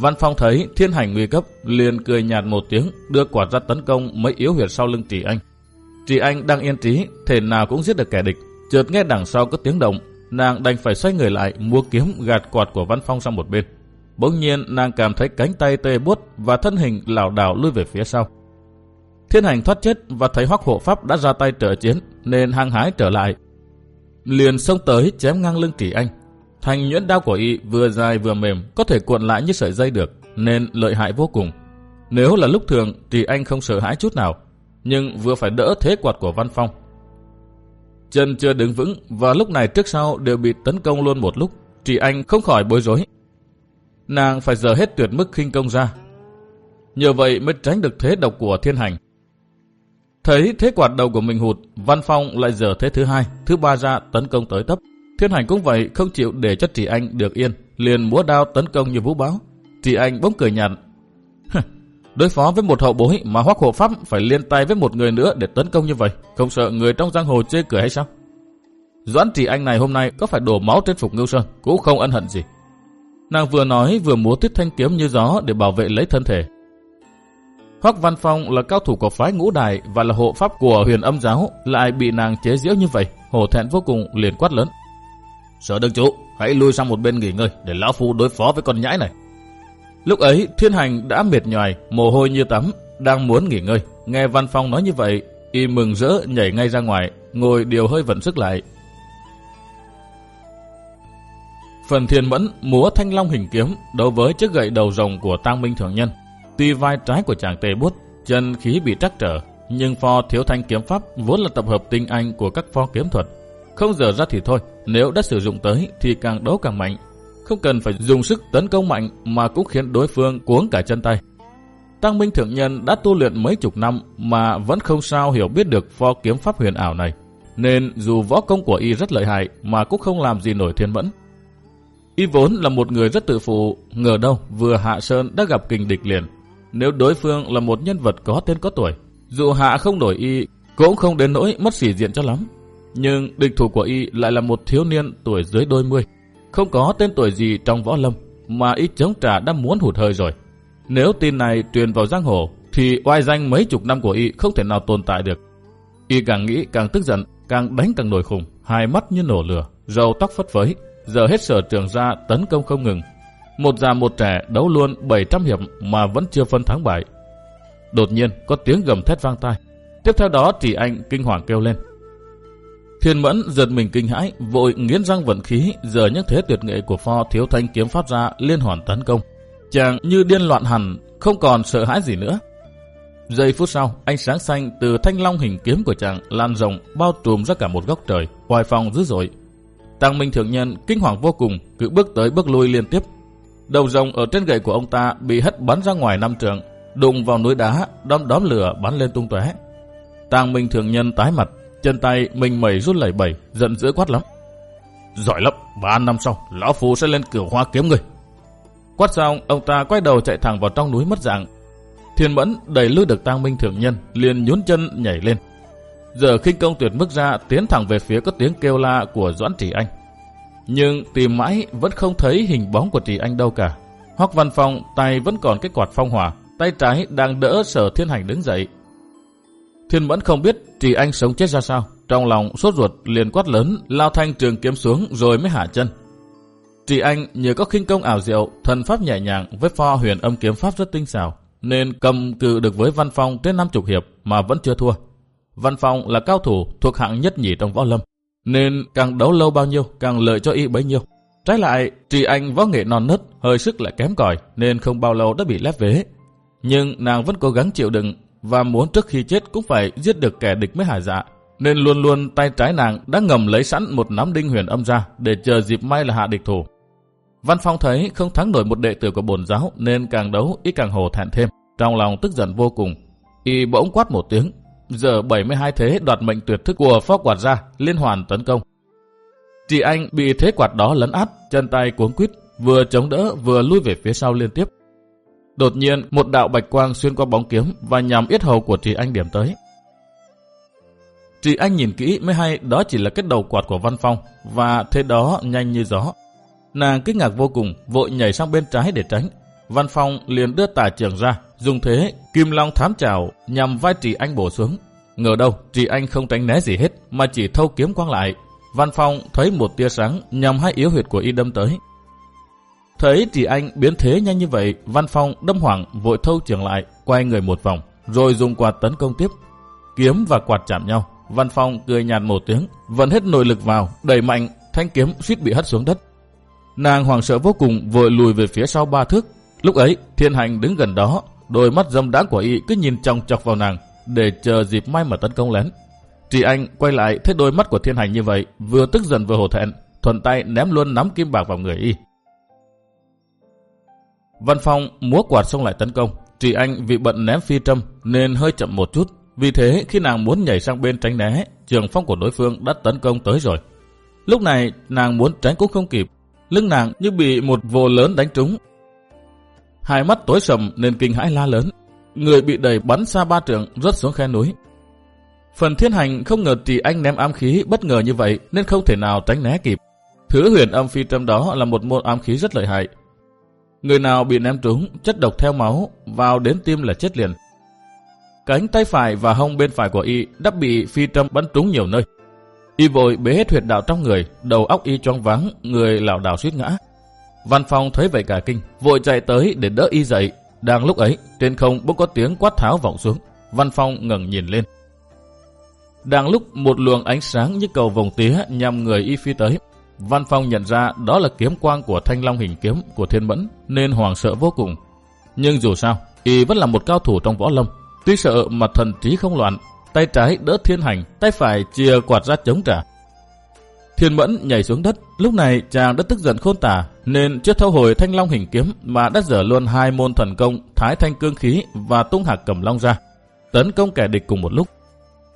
Văn Phong thấy thiên hành nguy cấp, liền cười nhạt một tiếng, đưa quả ra tấn công mấy yếu huyệt sau lưng Trì Anh. Trì Anh đang yên trí, thể nào cũng giết được kẻ địch. Chợt nghe đằng sau có tiếng động, nàng đành phải xoay người lại mua kiếm gạt quạt của Văn Phong sang một bên. Bỗng nhiên nàng cảm thấy cánh tay tê buốt và thân hình lảo đảo lui về phía sau. Thiên hành thoát chết và thấy hoắc hộ pháp đã ra tay trợ chiến nên hăng hái trở lại. Liền xông tới chém ngang lưng Trì Anh. Thành nhuyễn đao của y vừa dài vừa mềm có thể cuộn lại như sợi dây được nên lợi hại vô cùng. Nếu là lúc thường thì Anh không sợ hãi chút nào nhưng vừa phải đỡ thế quạt của Văn Phong Chân chưa đứng vững và lúc này trước sau đều bị tấn công luôn một lúc. thì Anh không khỏi bối rối. Nàng phải giờ hết tuyệt mức khinh công ra. Nhờ vậy mới tránh được thế độc của thiên hành. Thấy thế quạt đầu của mình hụt, Văn Phong lại giờ thế thứ hai, thứ ba ra tấn công tới tấp. Thiên hành cũng vậy, không chịu để cho chị Anh được yên, liền múa đao tấn công như vũ báo. Chị Anh bỗng cười nhạt. Đối phó với một hậu bối mà hoắc hộ pháp phải liên tay với một người nữa để tấn công như vậy, không sợ người trong giang hồ chê cười hay sao? Doãn trì anh này hôm nay có phải đổ máu trên phục ngưu sơn, cũng không ân hận gì. Nàng vừa nói vừa múa tuyết thanh kiếm như gió để bảo vệ lấy thân thể. Hoắc Văn Phong là cao thủ của phái ngũ đài và là hộ pháp của huyền âm giáo, lại bị nàng chế giễu như vậy, hổ thẹn vô cùng liền quát lớn. Sở đương chủ, hãy lui sang một bên nghỉ ngơi để lão phu đối phó với con nhãi này. Lúc ấy thiên hành đã mệt nhòi, mồ hôi như tắm, đang muốn nghỉ ngơi. Nghe Văn Phong nói như vậy, y mừng rỡ nhảy ngay ra ngoài, ngồi điều hơi vận sức lại. Phần thiên mẫn múa thanh long hình kiếm đấu với chiếc gậy đầu rồng của tang minh thượng nhân. Tuy vai trái của chàng tề bút, chân khí bị trắc trở, nhưng pho thiếu thanh kiếm pháp vốn là tập hợp tinh anh của các pho kiếm thuật. Không dở ra thì thôi, nếu đã sử dụng tới thì càng đấu càng mạnh, không cần phải dùng sức tấn công mạnh mà cũng khiến đối phương cuống cả chân tay. Tăng Minh Thượng Nhân đã tu luyện mấy chục năm mà vẫn không sao hiểu biết được pho kiếm pháp huyền ảo này. Nên dù võ công của y rất lợi hại mà cũng không làm gì nổi thiên mẫn. Y vốn là một người rất tự phụ, ngờ đâu vừa hạ sơn đã gặp kình địch liền. Nếu đối phương là một nhân vật có tên có tuổi, dù hạ không đổi y cũng không đến nỗi mất sĩ diện cho lắm. Nhưng địch thủ của y lại là một thiếu niên tuổi dưới đôi mươi, không có tên tuổi gì trong võ lâm, mà y chống trả đã muốn hụt hơi rồi. Nếu tin này truyền vào giang hồ, thì oai danh mấy chục năm của y không thể nào tồn tại được. Y càng nghĩ càng tức giận, càng đánh càng nổi khùng, hai mắt như nổ lửa, râu tóc phất phới, giờ hết sở trường ra tấn công không ngừng. Một già một trẻ đấu luôn 700 hiệp mà vẫn chưa phân thắng bại. Đột nhiên có tiếng gầm thét vang tai. Tiếp theo đó chỉ anh kinh hoàng kêu lên. Thiên mẫn giật mình kinh hãi, vội nghiến răng vận khí, giờ những thế tuyệt nghệ của pho thiếu thanh kiếm phát ra liên hoàn tấn công. Chàng như điên loạn hẳn, không còn sợ hãi gì nữa. Giây phút sau, ánh sáng xanh từ thanh long hình kiếm của chàng lan rộng bao trùm ra cả một góc trời, hoài phòng dữ dội. Tăng Minh Thượng Nhân kinh hoàng vô cùng, cứ bước tới bước lui liên tiếp. Đầu rồng ở trên gậy của ông ta bị hất bắn ra ngoài năm trường, đụng vào núi đá, đom đóm lửa bắn lên tung tóe. Tăng Minh Thượng Nhân tái mặt, chân tay mình mẩy rút lẩy bẩy, giận dữ quát lắm. Giỏi lắm, ba năm sau, lão phù sẽ lên cửa hoa kiếm người. Quát xong, ông ta quay đầu chạy thẳng vào trong núi mất dạng, Thiên Mẫn đầy lui được Tang Minh Thượng Nhân, liền nhún chân nhảy lên. Giờ khinh công tuyệt mức ra tiến thẳng về phía có tiếng kêu la của Doãn Trì Anh. Nhưng tìm mãi vẫn không thấy hình bóng của Trì Anh đâu cả. Hoắc Văn Phong tay vẫn còn cái quạt phong hỏa, tay trái đang đỡ Sở Thiên Hành đứng dậy. Thiên Mẫn không biết Trì Anh sống chết ra sao, trong lòng sốt ruột liền quát lớn, lao thanh trường kiếm xuống rồi mới hạ chân. Trì Anh nhờ có khinh công ảo diệu, thần pháp nhẹ nhàng với pho huyền âm kiếm pháp rất tinh xảo, nên cầm cự được với Văn Phong trên 50 hiệp mà vẫn chưa thua. Văn Phong là cao thủ thuộc hạng nhất nhì trong võ lâm, nên càng đấu lâu bao nhiêu càng lợi cho y bấy nhiêu. Trái lại, Trì Anh võ nghệ non nớt, hơi sức lại kém cỏi nên không bao lâu đã bị lép vế. Nhưng nàng vẫn cố gắng chịu đựng và muốn trước khi chết cũng phải giết được kẻ địch mới hài dạ. Nên luôn luôn tay trái nàng đã ngầm lấy sẵn một nắm đinh huyền âm ra để chờ dịp may là hạ địch thủ. Văn Phong thấy không thắng nổi một đệ tử của bổn giáo nên càng đấu ít càng hồ thẹn thêm. Trong lòng tức giận vô cùng. Y bỗng quát một tiếng. Giờ 72 thế đoạt mệnh tuyệt thức của phó quạt ra liên hoàn tấn công. Chị anh bị thế quạt đó lấn át, chân tay cuống quýt, vừa chống đỡ vừa lui về phía sau liên tiếp. Đột nhiên, một đạo bạch quang xuyên qua bóng kiếm và nhằm yết hầu của chị anh điểm tới. Chị anh nhìn kỹ mới hay đó chỉ là cái đầu quạt của Văn Phong và thế đó nhanh như gió. Nàng kinh ngạc vô cùng, vội nhảy sang bên trái để tránh. Văn Phong liền đưa tà trường ra, dùng thế kim long thám trào nhằm vai Trì Anh bổ xuống. Ngờ đâu, Trì Anh không tránh né gì hết, mà chỉ thâu kiếm quang lại. Văn Phong thấy một tia sáng nhằm hai yếu huyệt của y đâm tới. Thấy chị Anh biến thế nhanh như vậy, Văn Phong đâm hoảng vội thâu trường lại, quay người một vòng, rồi dùng quạt tấn công tiếp. Kiếm và quạt chạm nhau, Văn Phong cười nhạt một tiếng, vẫn hết nội lực vào, đẩy mạnh, thanh kiếm suýt bị hất xuống đất. Nàng hoàng sợ vô cùng vội lùi về phía sau ba thước. Lúc ấy, thiên hành đứng gần đó, đôi mắt dâm đáng của y cứ nhìn trong chọc vào nàng, để chờ dịp may mà tấn công lén. Chị anh quay lại thấy đôi mắt của thiên hành như vậy, vừa tức giận vừa hổ thẹn, thuần tay ném luôn nắm kim bạc vào người y. Văn Phong múa quạt xong lại tấn công. Chị anh vì bận ném phi trâm nên hơi chậm một chút. Vì thế khi nàng muốn nhảy sang bên tránh né, trường phong của đối phương đã tấn công tới rồi. Lúc này nàng muốn tránh cũng không kịp, lưng nàng như bị một vô lớn đánh trúng. Hai mắt tối sầm nên kinh hãi la lớn. Người bị đẩy bắn xa ba trường rớt xuống khe núi. Phần thiên hành không ngờ trì anh ném ám khí bất ngờ như vậy nên không thể nào tránh né kịp. Thứ huyền âm phi trâm đó là một môn ám khí rất lợi hại. Người nào bị ném trúng, chất độc theo máu, vào đến tim là chết liền. Cánh tay phải và hông bên phải của y đã bị phi trâm bắn trúng nhiều nơi. Y vội bế hết huyệt đạo trong người, đầu óc y choáng váng, người lảo đảo suýt ngã. Văn Phong thấy vậy cả kinh, vội chạy tới để đỡ y dậy. Đang lúc ấy, trên không bỗng có tiếng quát tháo vọng xuống. Văn Phong ngẩng nhìn lên. Đang lúc một luồng ánh sáng như cầu vòng tía nhằm người y phi tới. Văn Phong nhận ra đó là kiếm quang của thanh long hình kiếm của thiên mẫn, nên hoàng sợ vô cùng. Nhưng dù sao, y vẫn là một cao thủ trong võ lâm. Tuy sợ mà thần trí không loạn, tay trái đỡ thiên hành, tay phải chia quạt ra chống trả. Thiên mẫn nhảy xuống đất, lúc này chàng đã tức giận khôn tả, nên chưa thâu hồi thanh long hình kiếm mà đã dở luôn hai môn thần công thái thanh cương khí và tung hạc cầm long ra, tấn công kẻ địch cùng một lúc.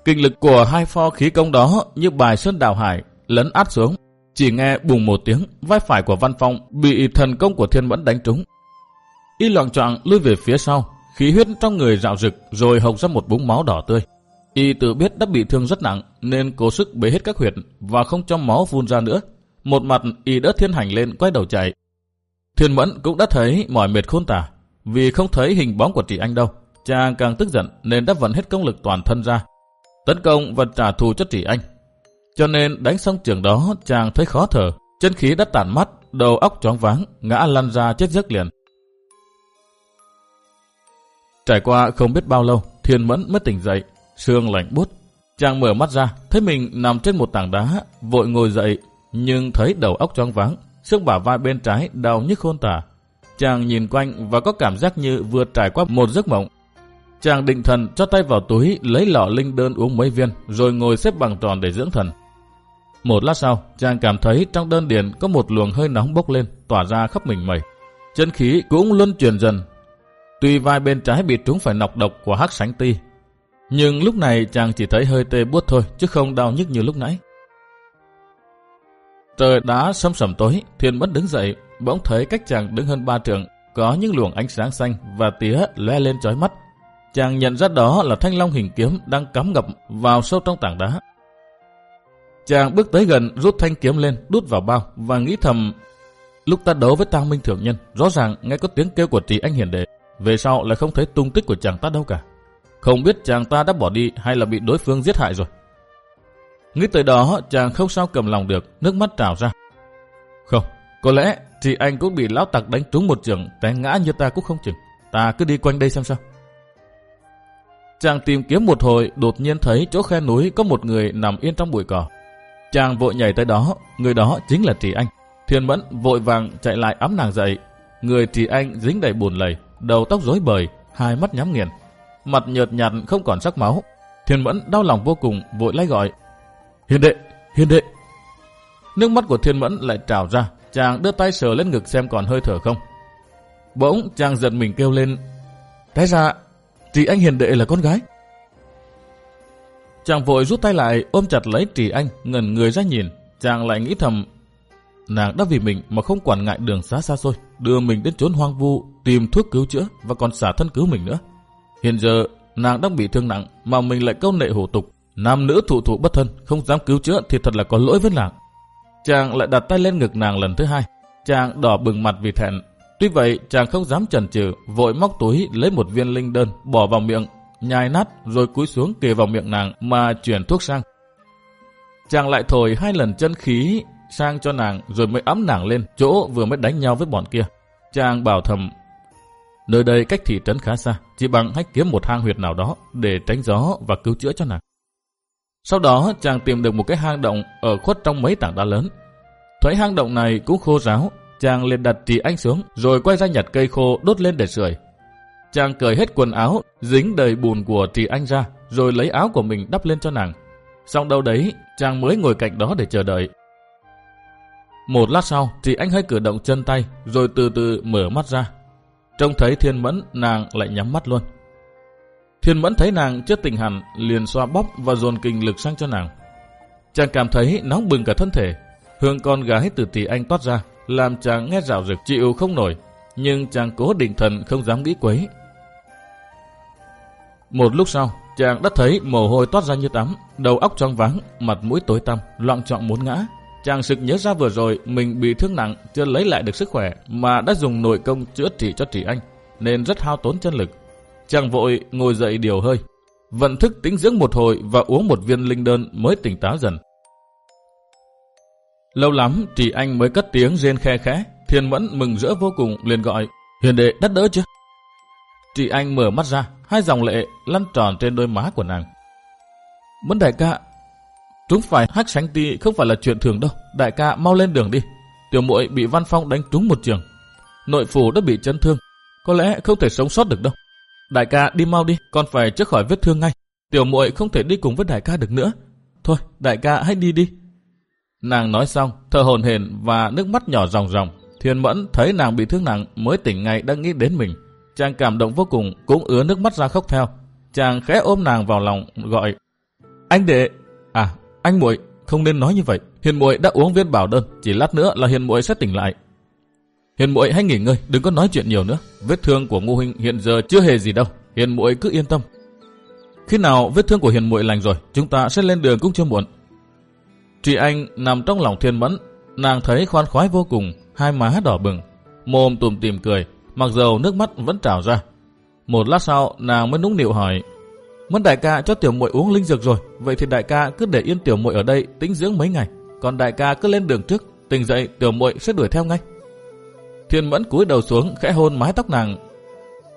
Kinh lực của hai pho khí công đó như bài sơn đào hải lấn át xuống, chỉ nghe bùng một tiếng, vai phải của Văn Phong bị thần công của Thiên Mẫn đánh trúng. Y loạn trọng lùi về phía sau, khí huyết trong người rạo rực rồi hộc ra một búng máu đỏ tươi. Y tự biết đã bị thương rất nặng nên cố sức bế hết các huyệt và không cho máu phun ra nữa. Một mặt Y đỡ thiên hành lên quay đầu chạy. Thiên Mẫn cũng đã thấy mỏi mệt khôn tả vì không thấy hình bóng của chị anh đâu. Chàng càng tức giận nên đã vận hết công lực toàn thân ra. Tấn công và trả thù cho chị anh. Cho nên đánh xong trường đó chàng thấy khó thở. Chân khí đã tản mắt, đầu óc choáng váng, ngã lăn ra chết giấc liền. Trải qua không biết bao lâu, Thiên Mẫn mới tỉnh dậy, sương lạnh bút. Chàng mở mắt ra, thấy mình nằm trên một tảng đá, vội ngồi dậy, nhưng thấy đầu óc choáng váng, xương bả vai bên trái đau nhức khôn tả. Chàng nhìn quanh và có cảm giác như vừa trải qua một giấc mộng. Chàng định thần cho tay vào túi lấy lọ linh đơn uống mấy viên rồi ngồi xếp bằng tròn để dưỡng thần. Một lát sau, chàng cảm thấy trong đơn điền có một luồng hơi nóng bốc lên, tỏa ra khắp mình mẩy. Chân khí cũng luân chuyển dần. Tuy vai bên trái bị trúng phải nọc độc của hắc sánh ti, nhưng lúc này chàng chỉ thấy hơi tê buốt thôi, chứ không đau nhức như lúc nãy. Trời đã sâm sầm tối, thiên mất đứng dậy, bỗng thấy cách chàng đứng hơn ba trượng, có những luồng ánh sáng xanh và tía lóe lên chói mắt. Chàng nhận ra đó là thanh long hình kiếm đang cắm ngập vào sâu trong tảng đá. Chàng bước tới gần rút thanh kiếm lên, đút vào bao và nghĩ thầm lúc ta đấu với Tăng Minh Thượng Nhân, rõ ràng nghe có tiếng kêu của trí anh hiền đệ, về sau lại không thấy tung tích của chàng ta đâu cả. Không biết chàng ta đã bỏ đi hay là bị đối phương giết hại rồi. Nghĩ tới đó chàng không sao cầm lòng được, nước mắt trào ra. Không, có lẽ chị anh cũng bị lão tặc đánh trúng một trường, té ngã như ta cũng không chừng. Ta cứ đi quanh đây xem sao. Chàng tìm kiếm một hồi, đột nhiên thấy chỗ khe núi có một người nằm yên trong bụi cỏ. Chàng vội nhảy tới đó, người đó chính là Trì Anh. Thiên Mẫn vội vàng chạy lại ấm nàng dậy. Người Trì Anh dính đầy buồn lầy, đầu tóc rối bời, hai mắt nhắm nghiền. Mặt nhợt nhạt không còn sắc máu. Thiên Mẫn đau lòng vô cùng, vội lấy gọi. Hiền đệ, hiền đệ. Nước mắt của Thiên Mẫn lại trào ra, chàng đưa tay sờ lên ngực xem còn hơi thở không. Bỗng chàng giật mình kêu lên. thế ra, Trì Anh hiền đệ là con gái. Chàng vội rút tay lại ôm chặt lấy Trì Anh, ngẩn người ra nhìn. Chàng lại nghĩ thầm, nàng đã vì mình mà không quản ngại đường xa xa xôi, đưa mình đến chốn hoang vu, tìm thuốc cứu chữa và còn xả thân cứu mình nữa. Hiện giờ, nàng đang bị thương nặng mà mình lại câu nệ hổ tục. Nam nữ thụ thụ bất thân, không dám cứu chữa thì thật là có lỗi với nàng. Chàng lại đặt tay lên ngực nàng lần thứ hai. Chàng đỏ bừng mặt vì thẹn. Tuy vậy, chàng không dám chần chừ, vội móc túi lấy một viên linh đơn, bỏ vào miệng nhai nát rồi cúi xuống kề vào miệng nàng mà chuyển thuốc sang. Chàng lại thổi hai lần chân khí sang cho nàng rồi mới ấm nàng lên chỗ vừa mới đánh nhau với bọn kia. Chàng bảo thầm, nơi đây cách thị trấn khá xa, chỉ bằng hách kiếm một hang huyệt nào đó để tránh gió và cứu chữa cho nàng. Sau đó chàng tìm được một cái hang động ở khuất trong mấy tảng đá lớn. Thấy hang động này cũng khô ráo, chàng liền đặt trì anh xuống rồi quay ra nhặt cây khô đốt lên để sưởi. Chàng cởi hết quần áo, dính đầy bùn của Trì Anh ra, rồi lấy áo của mình đắp lên cho nàng. Xong đâu đấy, chàng mới ngồi cạnh đó để chờ đợi. Một lát sau, Trì Anh hơi cử động chân tay, rồi từ từ mở mắt ra. Trông thấy Thiên Mẫn, nàng lại nhắm mắt luôn. Thiên Mẫn thấy nàng chưa tỉnh hẳn, liền xoa bóp và dồn kinh lực sang cho nàng. Chàng cảm thấy nóng bừng cả thân thể. Hương con gái từ tỷ Anh toát ra, làm chàng nghe rạo rực chịu không nổi. Nhưng chàng cố định thần không dám nghĩ quấy, một lúc sau, chàng đã thấy mồ hôi toát ra như tắm, đầu óc trong váng, mặt mũi tối tăm, loạn trọng muốn ngã. Chàng sực nhớ ra vừa rồi mình bị thương nặng, chưa lấy lại được sức khỏe mà đã dùng nội công chữa trị cho Trị Anh, nên rất hao tốn chân lực. Chàng vội ngồi dậy điều hơi, vận thức tính dưỡng một hồi và uống một viên linh đơn mới tỉnh táo dần. Lâu lắm, Trị Anh mới cất tiếng rên khe khẽ, Thiên Mẫn mừng rỡ vô cùng liền gọi, Hiền đệ đắt đỡ chưa? Trị Anh mở mắt ra, hai dòng lệ lăn tròn trên đôi má của nàng. Mẫn đại ca, chúng phải hắc sánh ti không phải là chuyện thường đâu. Đại ca mau lên đường đi. Tiểu muội bị Văn Phong đánh trúng một trường. Nội phủ đã bị chấn thương. Có lẽ không thể sống sót được đâu. Đại ca đi mau đi, con phải chữa khỏi vết thương ngay. Tiểu muội không thể đi cùng với đại ca được nữa. Thôi, đại ca hãy đi đi. Nàng nói xong, thở hồn hển và nước mắt nhỏ ròng ròng. Thiên Mẫn thấy nàng bị thương nặng mới tỉnh ngay đang nghĩ đến mình. Chàng cảm động vô cùng, cũng ứa nước mắt ra khóc theo. Chàng khẽ ôm nàng vào lòng, gọi. Anh đệ, à, anh muội không nên nói như vậy. Hiền muội đã uống viên bảo đơn, chỉ lát nữa là hiền muội sẽ tỉnh lại. Hiền muội hãy nghỉ ngơi, đừng có nói chuyện nhiều nữa. Vết thương của Ngô huynh hiện giờ chưa hề gì đâu. Hiền muội cứ yên tâm. Khi nào vết thương của hiền muội lành rồi, chúng ta sẽ lên đường cũng chưa muộn. Chị Anh nằm trong lòng thiên mẫn, nàng thấy khoan khoái vô cùng, hai má đỏ bừng, mồm tùm tìm cười, mặc dầu nước mắt vẫn trào ra. Một lát sau, nàng mới nũng nịu hỏi, Mẫn đại ca cho tiểu muội uống linh dược rồi, vậy thì đại ca cứ để yên tiểu muội ở đây tĩnh dưỡng mấy ngày, còn đại ca cứ lên đường trước, tỉnh dậy tiểu muội sẽ đuổi theo ngay. Thiên Mẫn cúi đầu xuống khẽ hôn mái tóc nàng.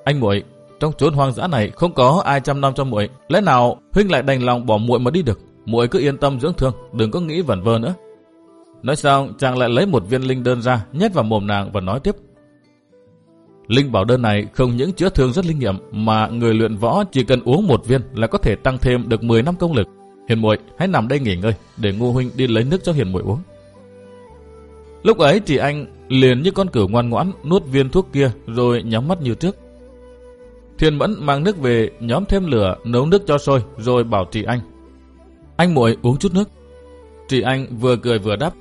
Anh muội, trong chốn hoang dã này không có ai chăm nom cho muội, lẽ nào huynh lại đành lòng bỏ muội mà đi được? Muội cứ yên tâm dưỡng thương, đừng có nghĩ vẩn vơ nữa. Nói xong, chàng lại lấy một viên linh đơn ra, nhét vào mồm nàng và nói tiếp. Linh bảo đơn này không những chữa thương rất linh nghiệm mà người luyện võ chỉ cần uống một viên là có thể tăng thêm được 10 năm công lực. Hiền muội hãy nằm đây nghỉ ngơi để Ngô huynh đi lấy nước cho Hiền muội uống. Lúc ấy chị anh liền như con cừu ngoan ngoãn nuốt viên thuốc kia rồi nhắm mắt như trước. Thiên Mẫn mang nước về nhóm thêm lửa nấu nước cho sôi rồi bảo chị anh. Anh muội uống chút nước. Chị anh vừa cười vừa đáp.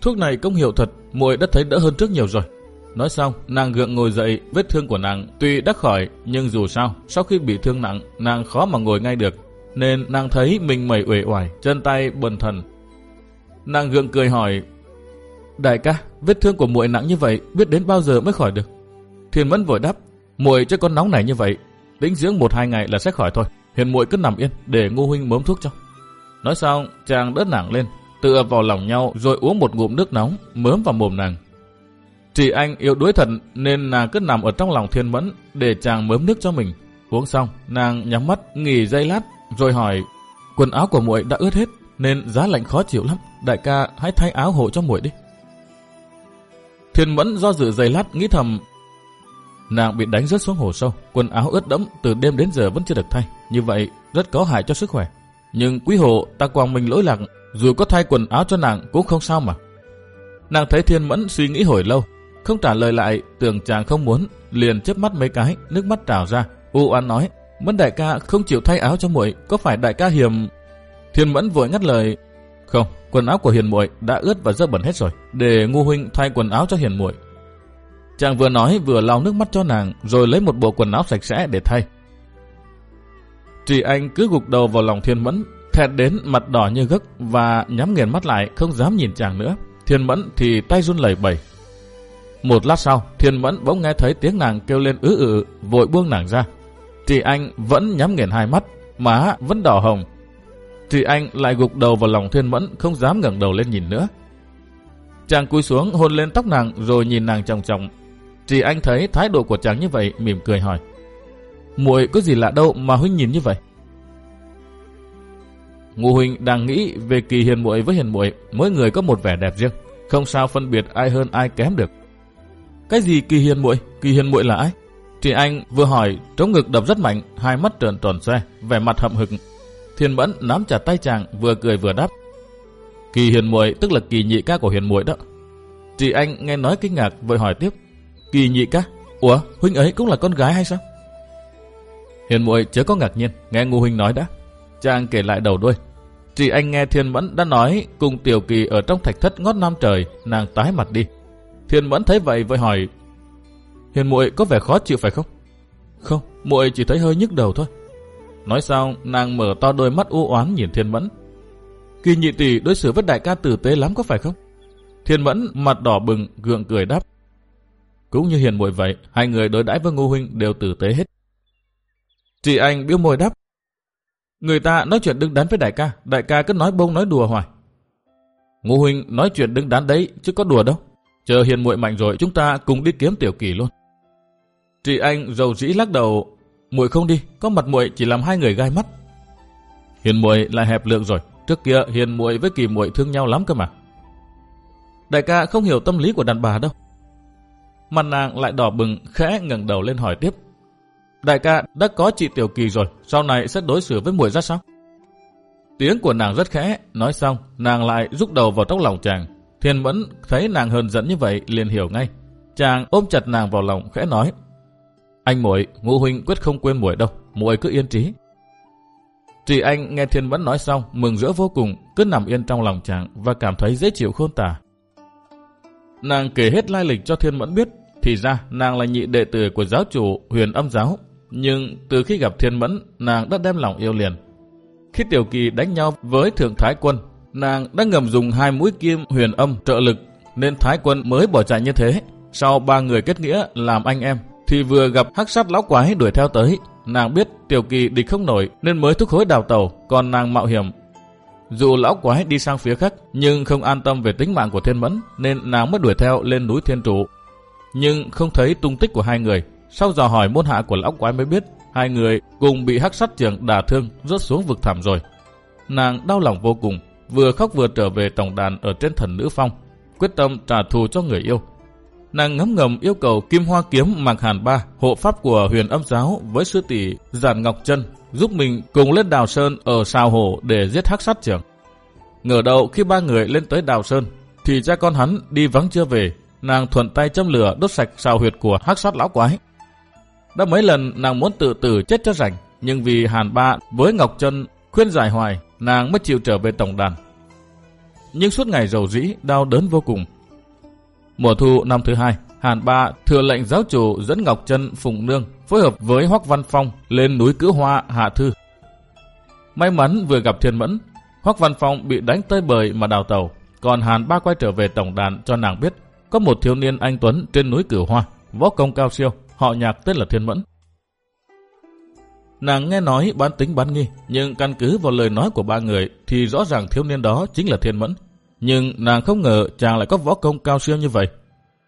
Thuốc này công hiệu thật, muội đã thấy đỡ hơn trước nhiều rồi. Nói xong, nàng gượng ngồi dậy, vết thương của nàng tuy đã khỏi, nhưng dù sao, sau khi bị thương nặng, nàng khó mà ngồi ngay được, nên nàng thấy mình mẩy uể oải, chân tay bần thần. Nàng gượng cười hỏi, Đại ca, vết thương của muội nặng như vậy, biết đến bao giờ mới khỏi được? Thiên Mẫn vội đáp, muội cho con nóng này như vậy, tĩnh dưỡng một hai ngày là sẽ khỏi thôi. hiện muội cứ nằm yên để Ngô huynh mớm thuốc cho. Nói xong, chàng đỡ nàng lên, tựa vào lòng nhau rồi uống một ngụm nước nóng, mớm vào mồm nàng. Chị anh yêu đuối thật nên nàng cứ nằm ở trong lòng thiên mẫn để chàng mớm nước cho mình. Uống xong, nàng nhắm mắt nghỉ giây lát rồi hỏi quần áo của muội đã ướt hết nên giá lạnh khó chịu lắm. Đại ca hãy thay áo hộ cho muội đi. Thiên mẫn do dự giây lát nghĩ thầm nàng bị đánh rớt xuống hồ sâu, quần áo ướt đẫm từ đêm đến giờ vẫn chưa được thay. Như vậy rất có hại cho sức khỏe. Nhưng quý hộ ta quang mình lỗi lạc, dù có thay quần áo cho nàng cũng không sao mà. Nàng thấy thiên mẫn suy nghĩ hồi lâu, không trả lời lại, tưởng chàng không muốn, liền chớp mắt mấy cái, nước mắt trào ra. U oán nói, Mẫn đại ca không chịu thay áo cho muội, có phải đại ca hiểm? Thiên Mẫn vội ngắt lời, không, quần áo của Hiền muội đã ướt và dơ bẩn hết rồi, để Ngô huynh thay quần áo cho Hiền muội. Chàng vừa nói vừa lau nước mắt cho nàng, rồi lấy một bộ quần áo sạch sẽ để thay. Chị anh cứ gục đầu vào lòng Thiên Mẫn, thẹn đến mặt đỏ như gấc và nhắm nghiền mắt lại không dám nhìn chàng nữa. Thiên Mẫn thì tay run lẩy bẩy, một lát sau, Thiên Mẫn bỗng nghe thấy tiếng nàng kêu lên ứ ử, vội buông nàng ra. Chị Anh vẫn nhắm nghiền hai mắt, má vẫn đỏ hồng. Chị Anh lại gục đầu vào lòng Thiên Mẫn, không dám ngẩng đầu lên nhìn nữa. Chàng cúi xuống hôn lên tóc nàng rồi nhìn nàng trọng trọng. Chị Anh thấy thái độ của chàng như vậy, mỉm cười hỏi. muội có gì lạ đâu mà huynh nhìn như vậy? Ngô huynh đang nghĩ về kỳ hiền muội với hiền muội, mỗi người có một vẻ đẹp riêng, không sao phân biệt ai hơn ai kém được. Cái gì kỳ hiền muội? Kỳ hiền muội là ai? Chị Anh vừa hỏi, trống ngực đập rất mạnh, hai mắt trợn tròn xe, vẻ mặt hậm hực. Thiên Mẫn nắm chặt tay chàng, vừa cười vừa đáp. Kỳ hiền muội tức là kỳ nhị ca của hiền muội đó. Chị Anh nghe nói kinh ngạc, vội hỏi tiếp. Kỳ nhị ca? Ủa, huynh ấy cũng là con gái hay sao? Hiền muội chớ có ngạc nhiên, nghe Ngô huynh nói đã. Chàng kể lại đầu đuôi. Chị Anh nghe Thiên Mẫn đã nói cùng Tiểu Kỳ ở trong thạch thất ngót nam trời, nàng tái mặt đi, Thiên Mẫn thấy vậy vội hỏi, Hiền muội có vẻ khó chịu phải không? Không, muội chỉ thấy hơi nhức đầu thôi. Nói xong, nàng mở to đôi mắt u oán nhìn Thiên Mẫn. Kỳ nhị tỷ đối xử với đại ca tử tế lắm có phải không? Thiên Mẫn mặt đỏ bừng, gượng cười đáp. Cũng như hiền muội vậy, hai người đối đãi với Ngô huynh đều tử tế hết. Chị anh biếu môi đáp. Người ta nói chuyện đứng đắn với đại ca, đại ca cứ nói bông nói đùa hoài. Ngô huynh nói chuyện đứng đắn đấy, chứ có đùa đâu. Chờ hiền muội mạnh rồi chúng ta cùng đi kiếm tiểu kỳ luôn. Chị anh dầu dĩ lắc đầu, muội không đi, có mặt muội chỉ làm hai người gai mắt. Hiền muội lại hẹp lượng rồi, trước kia hiền muội với kỳ muội thương nhau lắm cơ mà. Đại ca không hiểu tâm lý của đàn bà đâu. Mặt nàng lại đỏ bừng, khẽ ngẩng đầu lên hỏi tiếp. Đại ca đã có chị Tiểu Kỳ rồi, sau này sẽ đối xử với muội ra sao? Tiếng của nàng rất khẽ, nói xong, nàng lại rút đầu vào trong lòng chàng, Thiên Mẫn thấy nàng hờn giận như vậy liền hiểu ngay. Chàng ôm chặt nàng vào lòng khẽ nói. Anh muội, ngũ huynh quyết không quên muội đâu, muội cứ yên trí. Trì anh nghe Thiên Mẫn nói xong, mừng rỡ vô cùng, cứ nằm yên trong lòng chàng và cảm thấy dễ chịu khôn tả. Nàng kể hết lai lịch cho Thiên Mẫn biết, thì ra nàng là nhị đệ tử của giáo chủ huyền âm giáo. Nhưng từ khi gặp Thiên Mẫn, nàng đã đem lòng yêu liền. Khi Tiểu Kỳ đánh nhau với Thượng Thái Quân, nàng đã ngầm dùng hai mũi kim huyền âm trợ lực, nên Thái Quân mới bỏ chạy như thế. Sau ba người kết nghĩa làm anh em, thì vừa gặp hắc sát lão quái đuổi theo tới. Nàng biết Tiểu Kỳ địch không nổi nên mới thúc hối đào tàu, còn nàng mạo hiểm. Dù lão quái đi sang phía khác, nhưng không an tâm về tính mạng của Thiên Mẫn, nên nàng mới đuổi theo lên núi Thiên Trụ. Nhưng không thấy tung tích của hai người, sau dò hỏi môn hạ của lão quái mới biết, hai người cùng bị hắc sát trường đả thương rớt xuống vực thẳm rồi. Nàng đau lòng vô cùng, vừa khóc vừa trở về tổng đàn ở trên thần nữ phong, quyết tâm trả thù cho người yêu. Nàng ngấm ngầm yêu cầu Kim Hoa Kiếm Mạc Hàn Ba, hộ pháp của huyền âm giáo với sư tỷ Giản Ngọc Trân giúp mình cùng lên đào sơn ở sao Hồ để giết hắc sát trưởng. Ngờ đầu khi ba người lên tới đào sơn, thì cha con hắn đi vắng chưa về, nàng thuận tay châm lửa đốt sạch sao huyệt của hắc sát lão quái. Đã mấy lần nàng muốn tự tử chết cho rảnh, nhưng vì Hàn Ba với Ngọc Trân khuyên giải hoài, nàng mới chịu trở về tổng đàn. Nhưng suốt ngày dầu dĩ, đau đớn vô cùng. Mùa thu năm thứ hai, Hàn Ba thừa lệnh giáo chủ dẫn Ngọc Trân Phùng Nương phối hợp với Hoắc Văn Phong lên núi Cữ Hoa hạ thư. May mắn vừa gặp Thiên Mẫn, Hoắc Văn Phong bị đánh tới bời mà đào tàu, còn Hàn Ba quay trở về tổng đàn cho nàng biết có một thiếu niên anh Tuấn trên núi Cửu Hoa, võ công cao siêu, họ nhạc tên là Thiên Mẫn. Nàng nghe nói bán tính bán nghi, nhưng căn cứ vào lời nói của ba người thì rõ ràng thiếu niên đó chính là Thiên Mẫn. Nhưng nàng không ngờ chàng lại có võ công cao siêu như vậy.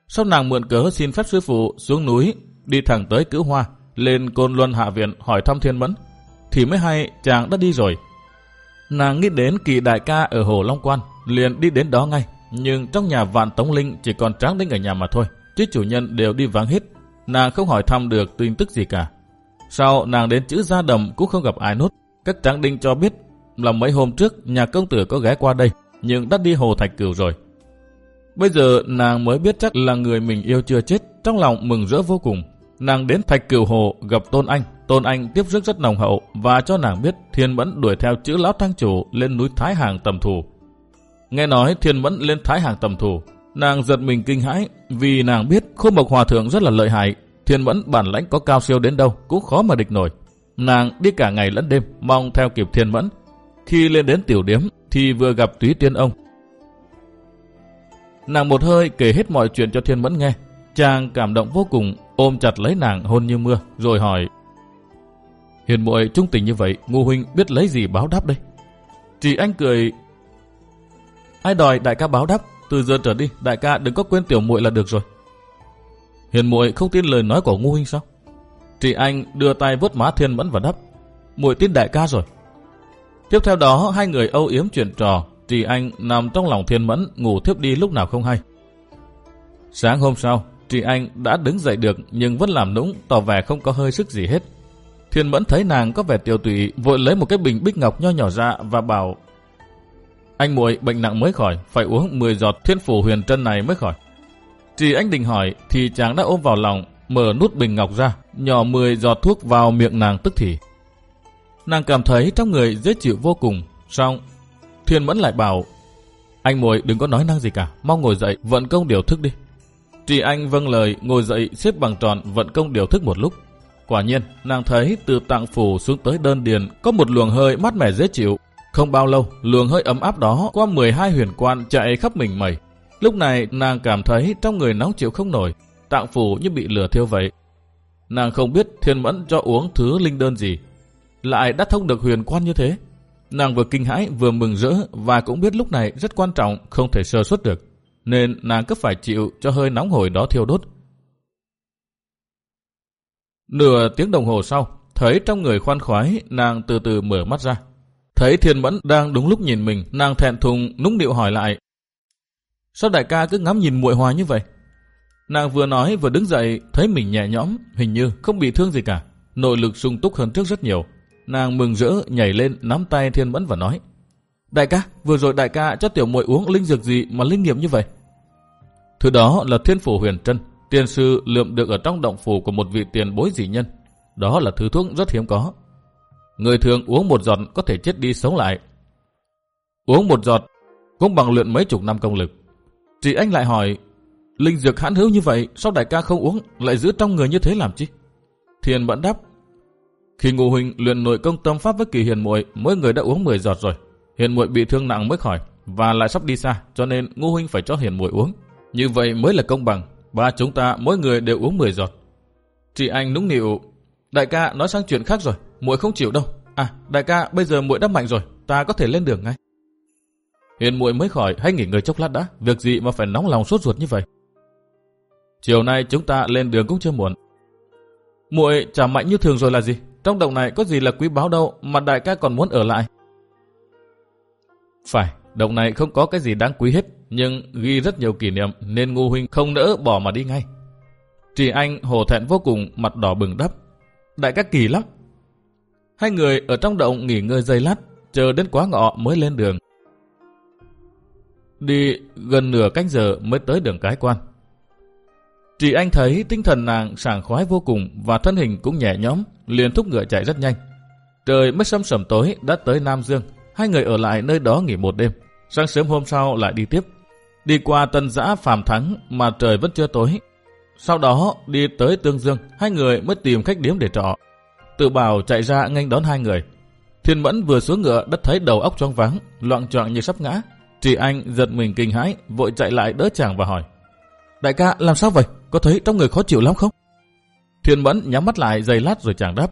Sau nàng mượn cớ xin phép sư phụ xuống núi, đi thẳng tới Cửu Hoa, lên Côn Luân Hạ Viện hỏi thăm Thiên Mẫn, thì mới hay chàng đã đi rồi. Nàng nghĩ đến kỳ đại ca ở Hồ Long Quan, liền đi đến đó ngay. Nhưng trong nhà vạn Tống Linh chỉ còn Tráng Đinh ở nhà mà thôi, chứ chủ nhân đều đi vắng hết. Nàng không hỏi thăm được tin tức gì cả. Sau nàng đến chữ gia đầm cũng không gặp ai nốt. Các Tráng Đinh cho biết là mấy hôm trước nhà công tử có ghé qua đây, nhưng đã đi Hồ Thạch Cửu rồi. Bây giờ nàng mới biết chắc là người mình yêu chưa chết, trong lòng mừng rỡ vô cùng. Nàng đến Thạch Cửu Hồ gặp Tôn Anh, Tôn Anh tiếp rước rất nồng hậu và cho nàng biết Thiên Mẫn đuổi theo chữ lão tăng chủ lên núi Thái Hàng tầm thù Nghe nói Thiên Mẫn lên Thái Hàng tầm thù nàng giật mình kinh hãi vì nàng biết khu Mộc Hòa Thượng rất là lợi hại. Thiên Mẫn bản lãnh có cao siêu đến đâu cũng khó mà địch nổi. Nàng đi cả ngày lẫn đêm mong theo kịp Thiên Mẫn. Khi lên đến tiểu điếm thì vừa gặp túy tiên ông. Nàng một hơi kể hết mọi chuyện cho Thiên Mẫn nghe. Chàng cảm động vô cùng ôm chặt lấy nàng hôn như mưa rồi hỏi Hiền muội trung tình như vậy, Ngô huynh biết lấy gì báo đáp đây? Chị anh cười. Ai đòi đại ca báo đáp, từ giờ trở đi, đại ca đừng có quên tiểu muội là được rồi. Hiền muội không tin lời nói của ngu huynh sao? Chị anh đưa tay vuốt má Thiên Mẫn và đắp. Muội tin đại ca rồi. Tiếp theo đó, hai người âu yếm chuyện trò, Trị Anh nằm trong lòng Thiên Mẫn ngủ thiếp đi lúc nào không hay. Sáng hôm sau, Trị Anh đã đứng dậy được nhưng vẫn làm nũng, tỏ vẻ không có hơi sức gì hết. Thiên Mẫn thấy nàng có vẻ tiêu tụy, vội lấy một cái bình bích ngọc nho nhỏ ra và bảo Anh muội bệnh nặng mới khỏi, phải uống 10 giọt thiên phủ huyền trân này mới khỏi. Chỉ anh định hỏi thì chàng đã ôm vào lòng, mở nút bình ngọc ra, nhỏ 10 giọt thuốc vào miệng nàng tức thì. Nàng cảm thấy trong người dễ chịu vô cùng, xong Thiên Mẫn lại bảo Anh muội đừng có nói năng gì cả, mau ngồi dậy, vận công điều thức đi. Trì Anh vâng lời, ngồi dậy xếp bằng tròn vận công điều thức một lúc. Quả nhiên, nàng thấy từ tạng phủ xuống tới đơn điền có một luồng hơi mát mẻ dễ chịu. Không bao lâu, luồng hơi ấm áp đó qua 12 huyền quan chạy khắp mình mẩy. Lúc này, nàng cảm thấy trong người nóng chịu không nổi, tạng phủ như bị lửa thiêu vậy. Nàng không biết thiên mẫn cho uống thứ linh đơn gì. Lại đã thông được huyền quan như thế. Nàng vừa kinh hãi vừa mừng rỡ và cũng biết lúc này rất quan trọng không thể sơ suất được. Nên nàng cứ phải chịu cho hơi nóng hổi đó thiêu đốt. Nửa tiếng đồng hồ sau, thấy trong người khoan khoái, nàng từ từ mở mắt ra. Thấy thiên mẫn đang đúng lúc nhìn mình, nàng thẹn thùng nũng điệu hỏi lại. Sao đại ca cứ ngắm nhìn muội hoài như vậy? Nàng vừa nói vừa đứng dậy, thấy mình nhẹ nhõm, hình như không bị thương gì cả. Nội lực sung túc hơn trước rất nhiều. Nàng mừng rỡ nhảy lên nắm tay thiên mẫn và nói. Đại ca, vừa rồi đại ca cho tiểu muội uống linh dược gì mà linh nghiệm như vậy? Thứ đó là thiên phủ huyền trân. tiên sư lượm được ở trong động phủ của một vị tiền bối dị nhân. Đó là thứ thuốc rất hiếm có. Người thường uống một giọt có thể chết đi sống lại. Uống một giọt cũng bằng luyện mấy chục năm công lực. Chị anh lại hỏi, linh dược hãn hữu như vậy, sao đại ca không uống, lại giữ trong người như thế làm chi? Thiền vẫn đáp, Khi Ngô huynh luyện nội công tâm pháp với Kỳ Hiền muội, mỗi người đã uống 10 giọt rồi. Hiền muội bị thương nặng mới khỏi và lại sắp đi xa, cho nên Ngô huynh phải cho Hiền muội uống. Như vậy mới là công bằng. Ba chúng ta mỗi người đều uống 10 giọt. Chị anh nũng nịu, đại ca nói sang chuyện khác rồi, muội không chịu đâu. À, đại ca, bây giờ muội đã mạnh rồi, ta có thể lên đường ngay. Hiền muội mới khỏi, hãy nghỉ ngơi chốc lát đã, việc gì mà phải nóng lòng sốt ruột như vậy. Chiều nay chúng ta lên đường cũng chưa muộn. Muội trả mạnh như thường rồi là gì? Trong động này có gì là quý báu đâu mà đại ca còn muốn ở lại. Phải, động này không có cái gì đáng quý hết, nhưng ghi rất nhiều kỷ niệm nên ngu huynh không nỡ bỏ mà đi ngay. Chỉ anh hồ thẹn vô cùng, mặt đỏ bừng đắp. Đại ca kỳ lắm. Hai người ở trong động nghỉ ngơi giây lát, chờ đến quá ngọ mới lên đường. Đi gần nửa canh giờ mới tới đường cái quan. Chỉ anh thấy tinh thần nàng sảng khoái vô cùng và thân hình cũng nhẹ nhõm, liền thúc ngựa chạy rất nhanh. Trời mới sâm sầm tối đã tới Nam Dương, hai người ở lại nơi đó nghỉ một đêm. Sáng sớm hôm sau lại đi tiếp. Đi qua tân giã Phạm Thắng mà trời vẫn chưa tối. Sau đó đi tới Tương Dương, hai người mới tìm khách điếm để trọ. Tự bảo chạy ra nghênh đón hai người. Thiên Mẫn vừa xuống ngựa đã thấy đầu óc choáng váng, loạn choạng như sắp ngã. Chỉ anh giật mình kinh hãi, vội chạy lại đỡ chàng và hỏi. Đại ca làm sao vậy? Có thấy trong người khó chịu lắm không? Thiên Mẫn nhắm mắt lại giây lát rồi chàng đáp.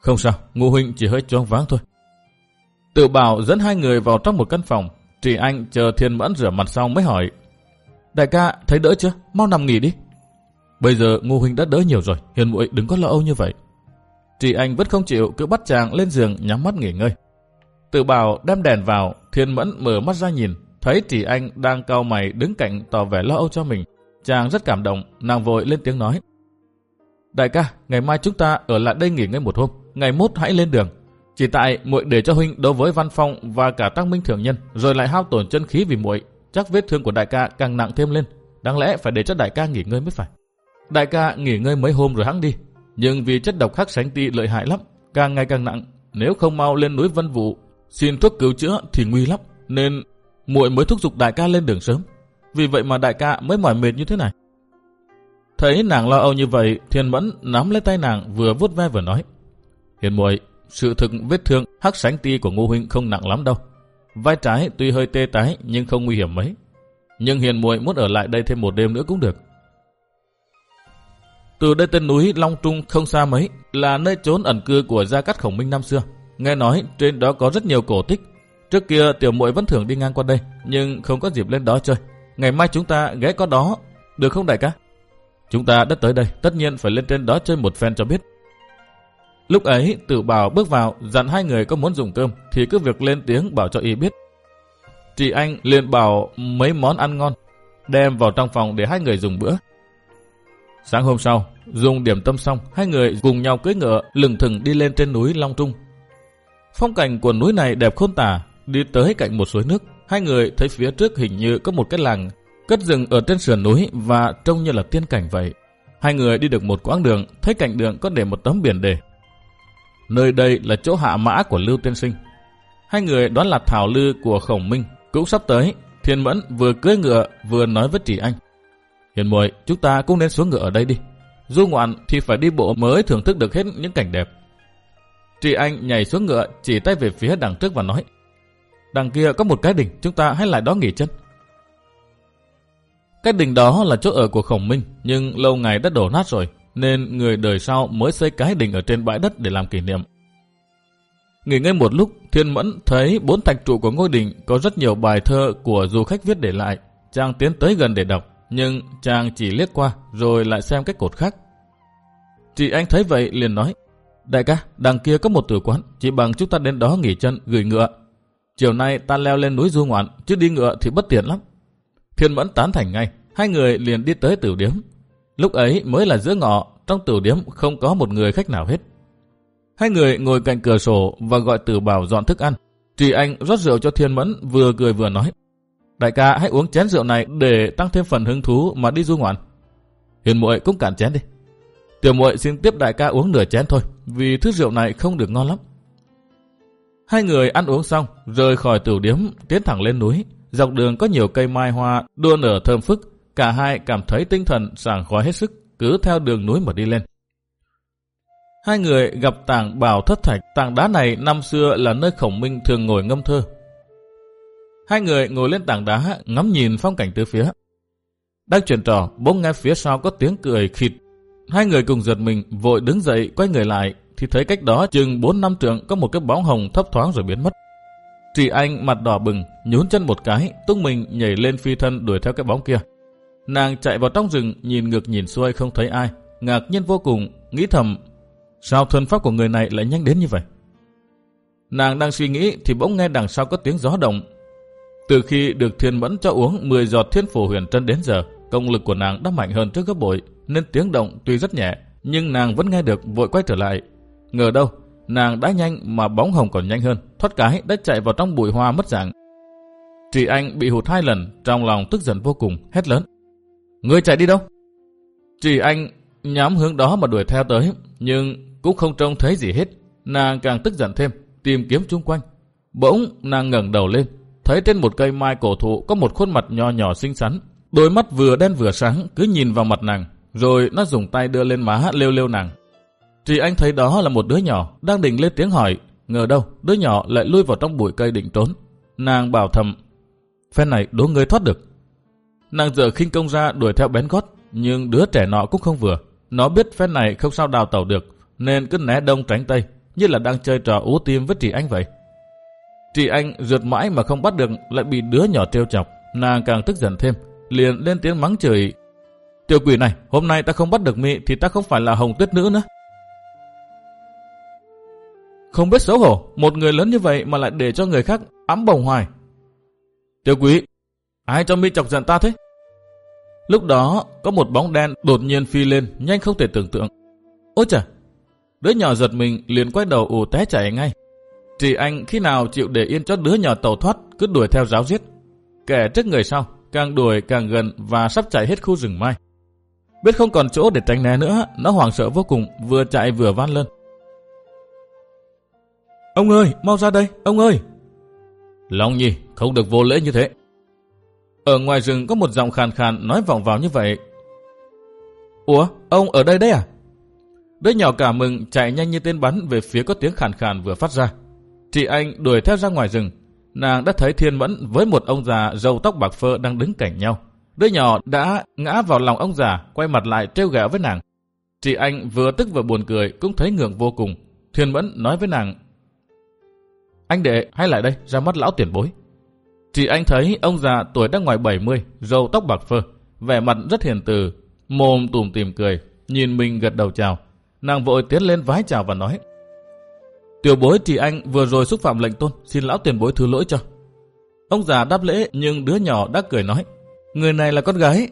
Không sao, ngô huynh chỉ hơi choáng váng thôi. Tự bảo dẫn hai người vào trong một căn phòng. Chỉ anh chờ Thiên Mẫn rửa mặt xong mới hỏi. Đại ca, thấy đỡ chưa? Mau nằm nghỉ đi. Bây giờ ngô huynh đã đỡ nhiều rồi, hiền muội đừng có lo âu như vậy. Chị anh vẫn không chịu, cứ bắt chàng lên giường nhắm mắt nghỉ ngơi. Tự bảo đem đèn vào, Thiên Mẫn mở mắt ra nhìn, thấy tỷ anh đang cau mày đứng cạnh tỏ vẻ lo âu cho mình. Chàng rất cảm động, nàng vội lên tiếng nói. Đại ca, ngày mai chúng ta ở lại đây nghỉ ngơi một hôm, ngày mốt hãy lên đường. Chỉ tại muội để cho huynh đối với Văn Phong và cả Tăng Minh Thường Nhân, rồi lại hao tổn chân khí vì muội, chắc vết thương của đại ca càng nặng thêm lên. Đáng lẽ phải để cho đại ca nghỉ ngơi mới phải. Đại ca nghỉ ngơi mấy hôm rồi hắn đi, nhưng vì chất độc khắc sánh ti lợi hại lắm, càng ngày càng nặng. Nếu không mau lên núi Vân Vũ xin thuốc cứu chữa thì nguy lắm, nên muội mới thúc giục đại ca lên đường sớm. Vì vậy mà đại ca mới mỏi mệt như thế này. Thấy nàng lo âu như vậy, Thiên Mẫn nắm lấy tay nàng vừa vuốt ve vừa nói. Hiền muội, sự thực vết thương hắc sánh ti của Ngô huynh không nặng lắm đâu. Vai trái tuy hơi tê tái nhưng không nguy hiểm mấy. Nhưng Hiền muội muốn ở lại đây thêm một đêm nữa cũng được. Từ đây tên núi Long Trung không xa mấy, là nơi trốn ẩn cư của gia cát khổng minh năm xưa. Nghe nói trên đó có rất nhiều cổ tích. Trước kia tiểu muội vẫn thường đi ngang qua đây, nhưng không có dịp lên đó chơi. Ngày mai chúng ta ghé có đó, được không đại ca? Chúng ta đã tới đây, tất nhiên phải lên trên đó chơi một phen cho biết. Lúc ấy, tự bảo bước vào, dặn hai người có muốn dùng cơm, thì cứ việc lên tiếng bảo cho y biết. Chị anh liền bảo mấy món ăn ngon, đem vào trong phòng để hai người dùng bữa. Sáng hôm sau, dùng điểm tâm xong, hai người cùng nhau cưỡi ngựa lừng thừng đi lên trên núi Long Trung. Phong cảnh của núi này đẹp khôn tả, đi tới cạnh một suối nước, hai người thấy phía trước hình như có một cái làng cất rừng ở trên sườn núi và trông như là tiên cảnh vậy. Hai người đi được một quãng đường, thấy cạnh đường có để một tấm biển đề. Nơi đây là chỗ hạ mã của Lưu Tiên Sinh. Hai người đoán là Thảo Lư của Khổng Minh cũng sắp tới. Thiên Mẫn vừa cưỡi ngựa vừa nói với Trì Anh. Hiền muội, chúng ta cũng nên xuống ngựa ở đây đi. Du ngoạn thì phải đi bộ mới thưởng thức được hết những cảnh đẹp. Trì Anh nhảy xuống ngựa chỉ tay về phía đằng trước và nói. Đằng kia có một cái đỉnh, chúng ta hãy lại đó nghỉ chân. Cái đỉnh đó là chỗ ở của Khổng Minh, nhưng lâu ngày đã đổ nát rồi, nên người đời sau mới xây cái đỉnh ở trên bãi đất để làm kỷ niệm. Nghỉ ngơi một lúc, Thiên Mẫn thấy bốn thạch trụ của ngôi đỉnh có rất nhiều bài thơ của du khách viết để lại. Chàng tiến tới gần để đọc, nhưng chàng chỉ liếc qua rồi lại xem cái cột khác. Chị anh thấy vậy liền nói, Đại ca, đằng kia có một tử quán, chỉ bằng chúng ta đến đó nghỉ chân, gửi ngựa. Chiều nay ta leo lên núi du ngoạn, chứ đi ngựa thì bất tiện lắm. Thiên Mẫn tán thành ngay, hai người liền đi tới tử điếm. Lúc ấy mới là giữa ngọ, trong tử điếm không có một người khách nào hết. Hai người ngồi cạnh cửa sổ và gọi tử bảo dọn thức ăn. Trì Anh rót rượu cho Thiên Mẫn vừa cười vừa nói. Đại ca hãy uống chén rượu này để tăng thêm phần hứng thú mà đi du ngoạn. Hiền muội cũng cạn chén đi. Tiểu muội xin tiếp đại ca uống nửa chén thôi, vì thứ rượu này không được ngon lắm. Hai người ăn uống xong, rời khỏi tử điếm, tiến thẳng lên núi. Dọc đường có nhiều cây mai hoa, đua nở thơm phức. Cả hai cảm thấy tinh thần sảng khoái hết sức, cứ theo đường núi mà đi lên. Hai người gặp tảng bảo thất thạch, tảng đá này năm xưa là nơi khổng minh thường ngồi ngâm thơ. Hai người ngồi lên tảng đá, ngắm nhìn phong cảnh từ phía. Đang chuyển trò, bỗng nghe phía sau có tiếng cười khịt. Hai người cùng giật mình, vội đứng dậy, quay người lại, thì thấy cách đó chừng 4 năm trượng có một cái bóng hồng thấp thoáng rồi biến mất. Chị Anh mặt đỏ bừng, nhún chân một cái, tung mình nhảy lên phi thân đuổi theo cái bóng kia. Nàng chạy vào trong rừng, nhìn ngược nhìn xuôi không thấy ai, ngạc nhiên vô cùng, nghĩ thầm, sao thân pháp của người này lại nhanh đến như vậy? Nàng đang suy nghĩ thì bỗng nghe đằng sau có tiếng gió động. Từ khi được thiên mẫn cho uống 10 giọt thiên phổ huyền chân đến giờ, công lực của nàng đã mạnh hơn trước gấp bội, nên tiếng động tuy rất nhẹ, nhưng nàng vẫn nghe được vội quay trở lại. Ngờ đâu, nàng đã nhanh mà bóng hồng còn nhanh hơn, thoát cái đã chạy vào trong bụi hoa mất dạng. Chị anh bị hụt hai lần, trong lòng tức giận vô cùng, hét lớn. Ngươi chạy đi đâu? Chị anh nhắm hướng đó mà đuổi theo tới, nhưng cũng không trông thấy gì hết. Nàng càng tức giận thêm, tìm kiếm chung quanh. Bỗng nàng ngẩng đầu lên, thấy trên một cây mai cổ thụ có một khuôn mặt nho nhỏ xinh xắn. Đôi mắt vừa đen vừa sáng cứ nhìn vào mặt nàng, rồi nó dùng tay đưa lên má lêu lêu nàng. Trì anh thấy đó là một đứa nhỏ đang định lên tiếng hỏi, ngờ đâu đứa nhỏ lại lui vào trong bụi cây định trốn. Nàng bảo thầm, phen này đố người thoát được. Nàng dở khinh công ra đuổi theo bén gót, nhưng đứa trẻ nọ cũng không vừa. Nó biết phen này không sao đào tàu được, nên cứ né đông tránh tây, như là đang chơi trò ú tim với Trì anh vậy. Trì anh rượt mãi mà không bắt được lại bị đứa nhỏ trêu chọc, nàng càng tức giận thêm, liền lên tiếng mắng chửi. Tiểu quỷ này, hôm nay ta không bắt được mị thì ta không phải là hồng tuyết nữ nữa. Không biết xấu hổ, một người lớn như vậy mà lại để cho người khác ấm bồng hoài. Tiểu quỷ ai cho mi chọc giận ta thế? Lúc đó, có một bóng đen đột nhiên phi lên, nhanh không thể tưởng tượng. Ôi chà! Đứa nhỏ giật mình liền quay đầu ù té chảy ngay. Chỉ anh khi nào chịu để yên cho đứa nhỏ tàu thoát, cứ đuổi theo giáo giết. Kẻ trước người sau, càng đuổi càng gần và sắp chạy hết khu rừng mai. Biết không còn chỗ để tránh né nữa, nó hoảng sợ vô cùng, vừa chạy vừa van lên. Ông ơi, mau ra đây, ông ơi! Long Nhi, không được vô lễ như thế. Ở ngoài rừng có một giọng khàn khàn nói vọng vào như vậy. Ủa, ông ở đây đấy à? Đứa nhỏ cả mừng chạy nhanh như tên bắn về phía có tiếng khàn khàn vừa phát ra. Chị anh đuổi theo ra ngoài rừng. Nàng đã thấy thiên mẫn với một ông già râu tóc bạc phơ đang đứng cạnh nhau. Đứa nhỏ đã ngã vào lòng ông già, quay mặt lại trêu ghẹo với nàng. Chị anh vừa tức vừa buồn cười, cũng thấy ngượng vô cùng. Thiên mẫn nói với nàng, Anh đệ, hãy lại đây, ra mắt lão tiền bối. Chị anh thấy ông già tuổi đã ngoài 70, râu tóc bạc phơ, vẻ mặt rất hiền từ, mồm tùm tìm cười, nhìn mình gật đầu chào. Nàng vội tiến lên vái chào và nói, Tiểu bối thì anh vừa rồi xúc phạm lệnh tôn, xin lão tiền bối thứ lỗi cho. Ông già đáp lễ nhưng đứa nhỏ đã cười nói, Người này là con gái.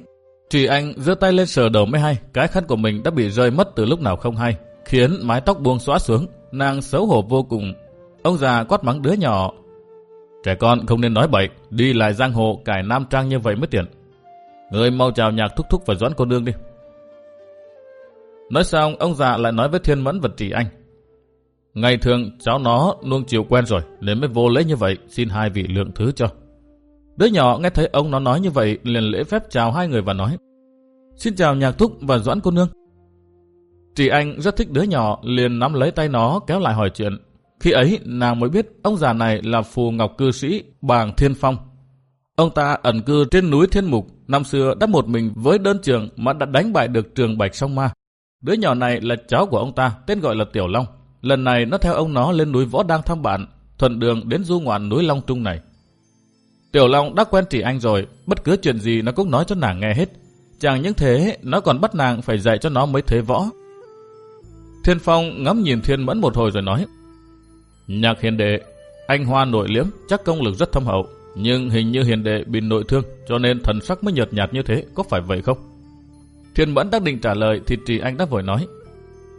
Chị anh giơ tay lên sờ đầu mới hay, cái khăn của mình đã bị rơi mất từ lúc nào không hay, khiến mái tóc buông xóa xuống, nàng xấu hổ vô cùng. Ông già quát mắng đứa nhỏ, Trẻ con không nên nói bậy, đi lại giang hồ cải nam trang như vậy mới tiện. Người mau chào nhạc thúc thúc và doãn cô nương đi. Nói xong, ông già lại nói với thiên mẫn vật trì anh. Ngày thường cháu nó nuông chiều quen rồi, nên mới vô lễ như vậy, xin hai vị lượng thứ cho. Đứa nhỏ nghe thấy ông nó nói như vậy, liền lễ phép chào hai người và nói. Xin chào nhạc thúc và doãn cô nương. Chị anh rất thích đứa nhỏ, liền nắm lấy tay nó kéo lại hỏi chuyện. Khi ấy, nàng mới biết ông già này là phù ngọc cư sĩ Bàng Thiên Phong. Ông ta ẩn cư trên núi Thiên Mục, năm xưa đã một mình với đơn trường mà đã đánh bại được trường Bạch Sông Ma. Đứa nhỏ này là cháu của ông ta, tên gọi là Tiểu Long. Lần này nó theo ông nó lên núi Võ Đang thăm bạn, thuận đường đến du ngoạn núi Long Trung này. Tiểu Long đã quen chị anh rồi, bất cứ chuyện gì nó cũng nói cho nàng nghe hết. Chẳng những thế, nó còn bắt nàng phải dạy cho nó mới thế võ. Thiên Phong ngắm nhìn Thiên Mẫn một hồi rồi nói, Nhạc hiền đệ, anh Hoa nội liếm, chắc công lực rất thâm hậu, nhưng hình như hiền đệ bị nội thương, cho nên thần sắc mới nhợt nhạt như thế, có phải vậy không? Thiên Mẫn đang định trả lời thì Trì Anh đã vội nói.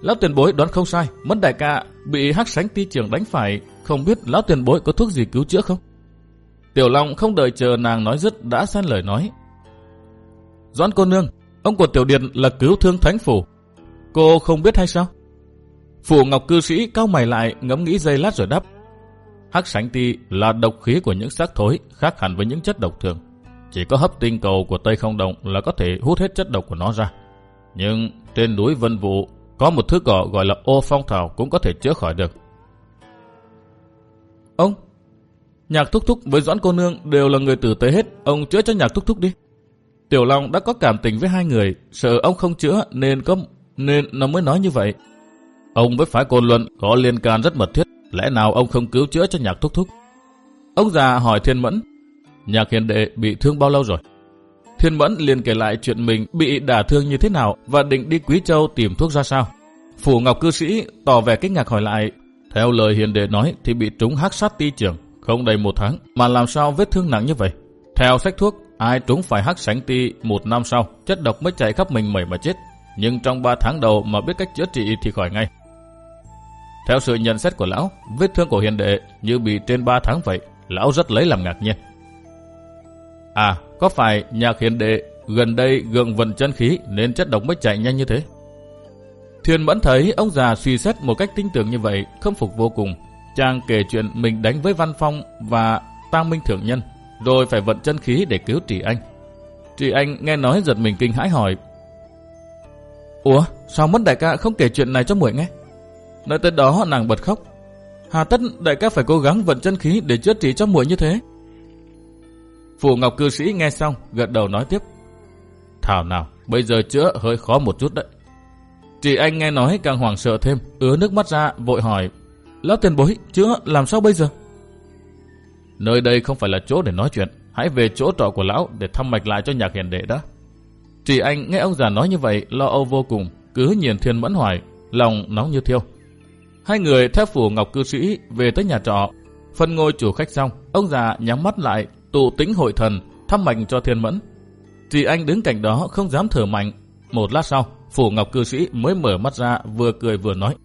Lão tiền bối đoán không sai, mất đại ca bị hắc sánh ti trường đánh phải, không biết lão tiền bối có thuốc gì cứu chữa không? Tiểu Long không đợi chờ nàng nói dứt đã xen lời nói. Doãn cô nương, ông của Tiểu Điền là cứu thương thánh phủ. Cô không biết hay sao? Phủ Ngọc cư sĩ cao mày lại ngẫm nghĩ dây lát rồi đáp. Hắc sánh ti là độc khí của những xác thối khác hẳn với những chất độc thường. Chỉ có hấp tinh cầu của Tây Không Động là có thể hút hết chất độc của nó ra. Nhưng trên núi Vân Vũ có một thứ cỏ gọi là ô phong thảo cũng có thể chữa khỏi được. Ông, nhạc thúc thúc với doãn cô nương đều là người tử tế hết, ông chữa cho nhạc thúc thúc đi. Tiểu Long đã có cảm tình với hai người, sợ ông không chữa nên có nên nó mới nói như vậy. Ông với phái côn luận có liên can rất mật thiết, lẽ nào ông không cứu chữa cho nhạc thúc thúc? Ông già hỏi Thiên Mẫn, nhạc hiền đệ bị thương bao lâu rồi? Thiên Mẫn liền kể lại chuyện mình bị đả thương như thế nào và định đi Quý Châu tìm thuốc ra sao. Phủ Ngọc cư sĩ tỏ vẻ kinh ngạc hỏi lại, theo lời hiền đệ nói thì bị trúng hắc sát ti trường, không đầy một tháng, mà làm sao vết thương nặng như vậy? Theo sách thuốc, ai trúng phải hắc sánh ti một năm sau, chất độc mới chạy khắp mình mẩy mà chết. Nhưng trong ba tháng đầu mà biết cách chữa trị thì khỏi ngay. Theo sự nhận xét của lão, vết thương của hiền đệ như bị trên ba tháng vậy, lão rất lấy làm ngạc nhiên. À, có phải nhạc hiền đệ gần đây gượng vận chân khí nên chất độc mới chạy nhanh như thế? Thiên Mẫn thấy ông già suy xét một cách tinh tưởng như vậy, khâm phục vô cùng. Chàng kể chuyện mình đánh với Văn Phong và Tăng Minh Thượng Nhân, rồi phải vận chân khí để cứu Trì Anh. Trì Anh nghe nói giật mình kinh hãi hỏi. Ủa, sao mất đại ca không kể chuyện này cho muội nghe? Nói tới đó nàng bật khóc. Hà tất đại ca phải cố gắng vận chân khí để chữa trị cho muội như thế. Phù Ngọc cư sĩ nghe xong, gật đầu nói tiếp. Thảo nào, bây giờ chữa hơi khó một chút đấy. Chị anh nghe nói càng hoảng sợ thêm, ứa nước mắt ra, vội hỏi. Lão tiền bối, chữa làm sao bây giờ? Nơi đây không phải là chỗ để nói chuyện, hãy về chỗ trọ của lão để thăm mạch lại cho nhạc hiền đệ đó. Chị anh nghe ông già nói như vậy, lo âu vô cùng, cứ nhìn thiên mẫn hoài, lòng nóng như thiêu. Hai người theo phủ ngọc cư sĩ về tới nhà trọ, phân ngôi chủ khách xong, ông già nhắm mắt lại, tụ tính hội thần, thăm mạnh cho thiên mẫn. Chị anh đứng cạnh đó không dám thở mạnh. Một lát sau, phủ ngọc cư sĩ mới mở mắt ra vừa cười vừa nói.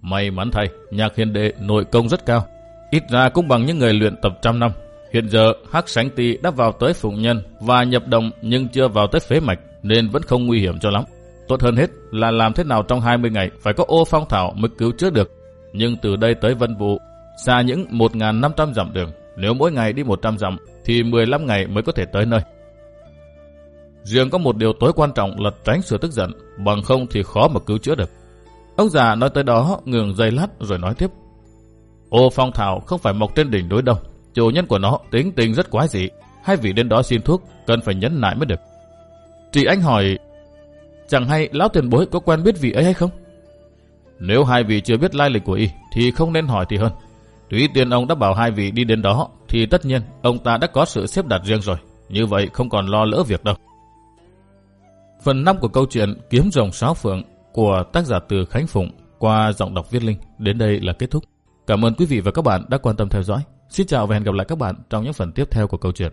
May mắn thầy nhạc hiền đệ nội công rất cao. Ít ra cũng bằng những người luyện tập trăm năm. Hiện giờ, Hắc Sánh Tì đã vào tới Phụng Nhân và nhập đồng nhưng chưa vào tới phế mạch nên vẫn không nguy hiểm cho lắm. Tốt hơn hết là làm thế nào trong 20 ngày phải có ô phong thảo mới cứu chữa được. Nhưng từ đây tới Vân Vũ, xa những 1.500 dặm đường, nếu mỗi ngày đi 100 dặm thì 15 ngày mới có thể tới nơi. Riêng có một điều tối quan trọng là tránh sự tức giận, bằng không thì khó mà cứu chữa được. Ông già nói tới đó ngừng dây lát rồi nói tiếp. Ô phong thảo không phải mọc trên đỉnh đối đâu. Chủ nhân của nó tính tình rất quái dị. Hai vị đến đó xin thuốc, cần phải nhấn nại mới được. Chị anh hỏi, chẳng hay lão tiền bối có quen biết vị ấy hay không? Nếu hai vị chưa biết lai lịch của y, thì không nên hỏi thì hơn. Tuy tiên ông đã bảo hai vị đi đến đó, thì tất nhiên ông ta đã có sự xếp đặt riêng rồi. Như vậy không còn lo lỡ việc đâu. Phần 5 của câu chuyện Kiếm rồng sáo phượng của tác giả từ Khánh Phụng qua giọng đọc viết linh đến đây là kết thúc. Cảm ơn quý vị và các bạn đã quan tâm theo dõi. Xin chào và hẹn gặp lại các bạn trong những phần tiếp theo của câu chuyện.